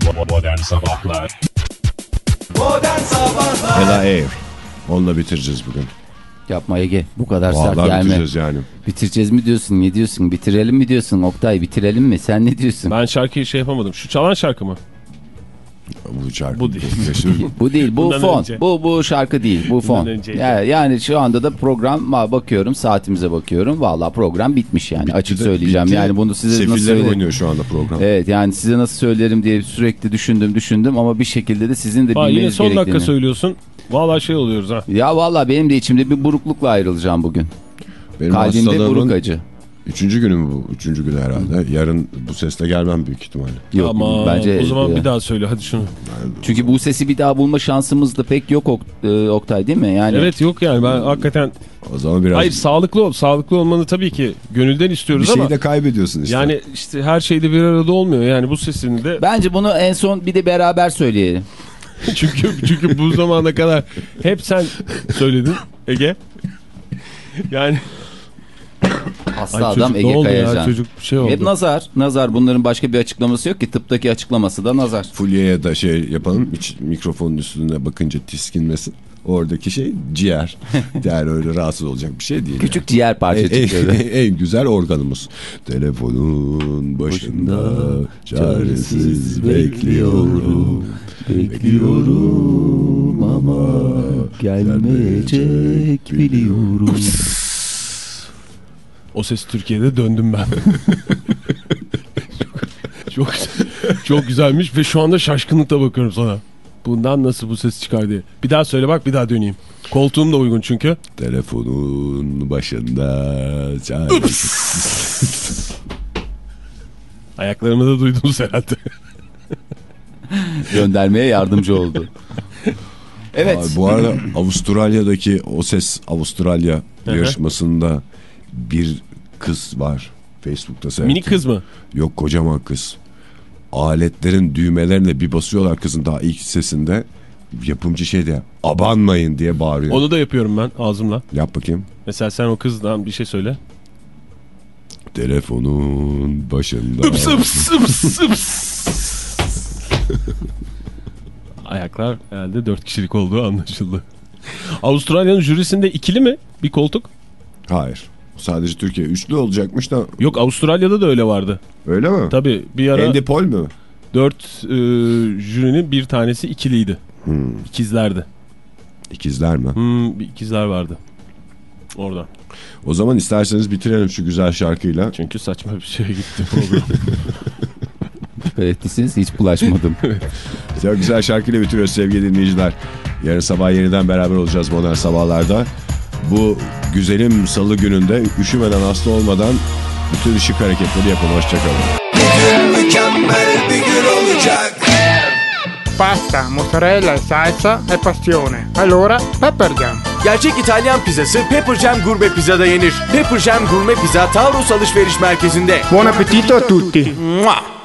Bo- Modern Sabahlar Ela Air. Onunla bitireceğiz bugün. Yapma Ege bu kadar sert Vallahi gelme. bitireceğiz yani. Bitireceğiz mi diyorsun ne diyorsun bitirelim mi diyorsun Oktay bitirelim mi sen ne diyorsun? Ben şarkıyı şey yapamadım. Şu çalan şarkı mı? Bu şarkı. Bu değil. Bu değil bu Bundan fon önce. bu bu şarkı değil bu fon. Yani, yani şu anda da program va- bakıyorum saatimize bakıyorum valla program bitmiş yani açık Bitti de- söyleyeceğim bitti. yani bunu size nasıl Sefiller söylerim. oynuyor şu anda program. Evet yani size nasıl söylerim diye sürekli düşündüm düşündüm ama bir şekilde de sizin de Aa, bilmeniz yine son dakika gerektiğini. söylüyorsun. Vallahi şey oluyoruz ha. Ya valla benim de içimde bir buruklukla ayrılacağım bugün. Benim Kalbimde buruk acı. Üçüncü günü mü bu? Üçüncü günü herhalde. Yarın bu sesle gelmem büyük ihtimalle. Yok Ama bence o zaman e, bir daha söyle hadi şunu. Çünkü bu sesi bir daha bulma şansımız da pek yok Ok- e, Oktay değil mi? Yani Evet yok yani ben hakikaten O zaman biraz hayır sağlıklı ol. Sağlıklı olmanı tabii ki gönülden bir istiyoruz şeyi ama de kaybediyorsun işte. yani işte her şeyde bir arada olmuyor. Yani bu sesini de bence bunu en son bir de beraber söyleyelim. çünkü çünkü bu zamana kadar hep sen söyledin Ege. Yani Hasta Ay adam Ege? Kayacan. Çocuk bir şey oldu. Hep nazar. Nazar bunların başka bir açıklaması yok ki. Tıptaki açıklaması da nazar. Fulya'ya da şey yapalım. Hiç mikrofonun üstüne bakınca tiskinmesin. Oradaki şey ciğer. yani öyle rahatsız olacak bir şey değil. Küçük ciğer yani. en, parçacıkları. en, en güzel organımız. Telefonun başında çaresiz bekliyorum. Bekliyorum ama gelmeyecek biliyorum. O ses Türkiye'de döndüm ben. çok çok güzelmiş ve şu anda şaşkınlıkla bakıyorum sana. Bundan nasıl bu ses çıkar diye. Bir daha söyle bak bir daha döneyim. Koltuğum da uygun çünkü. Telefonun başında çaresiz. Ayaklarımı da duydunuz herhalde. Göndermeye yardımcı oldu. Evet. Abi bu arada Avustralya'daki o ses Avustralya yarışmasında bir kız var. Facebook'ta seyrettim. Mini kız mı? Yok kocaman kız. Aletlerin düğmelerine bir basıyorlar kızın daha ilk sesinde. Yapımcı şey diye abanmayın diye bağırıyor. Onu da yapıyorum ben ağzımla. Yap bakayım. Mesela sen o kızdan bir şey söyle. Telefonun başında. Ips ıps ıps ıps. Ayaklar herhalde dört kişilik olduğu anlaşıldı. Avustralya'nın jürisinde ikili mi bir koltuk? Hayır. Sadece Türkiye üçlü olacakmış da Yok Avustralya'da da öyle vardı. öyle mi? Tabii bir ara Andy Paul mü? dört e, jürinin bir tanesi ikiliydi. Hmm. İkizlerdi. İkizler mi? Hmm, bir ikizler vardı. Orada. O zaman isterseniz bitirelim şu güzel şarkıyla. Çünkü saçma bir şeye gitti program. Ettiyseniz hiç bulaşmadım. Çok güzel şarkıyla bitiriyoruz sevgili dinleyiciler. Yarın sabah yeniden beraber olacağız modern sabahlarda. Bu güzelim salı gününde üşümeden hasta olmadan bütün ışık hareketleri yapın. Hoşçakalın. Pasta, mozzarella salsa e passione. Allora, Pepper Jam. Gerçek İtalyan pizzası Pepper Jam Gurme Pizza'da yenir. Pepper Jam Gurme Pizza Taurus Alışveriş Merkezi'nde. Buon appetito a tutti. Mua!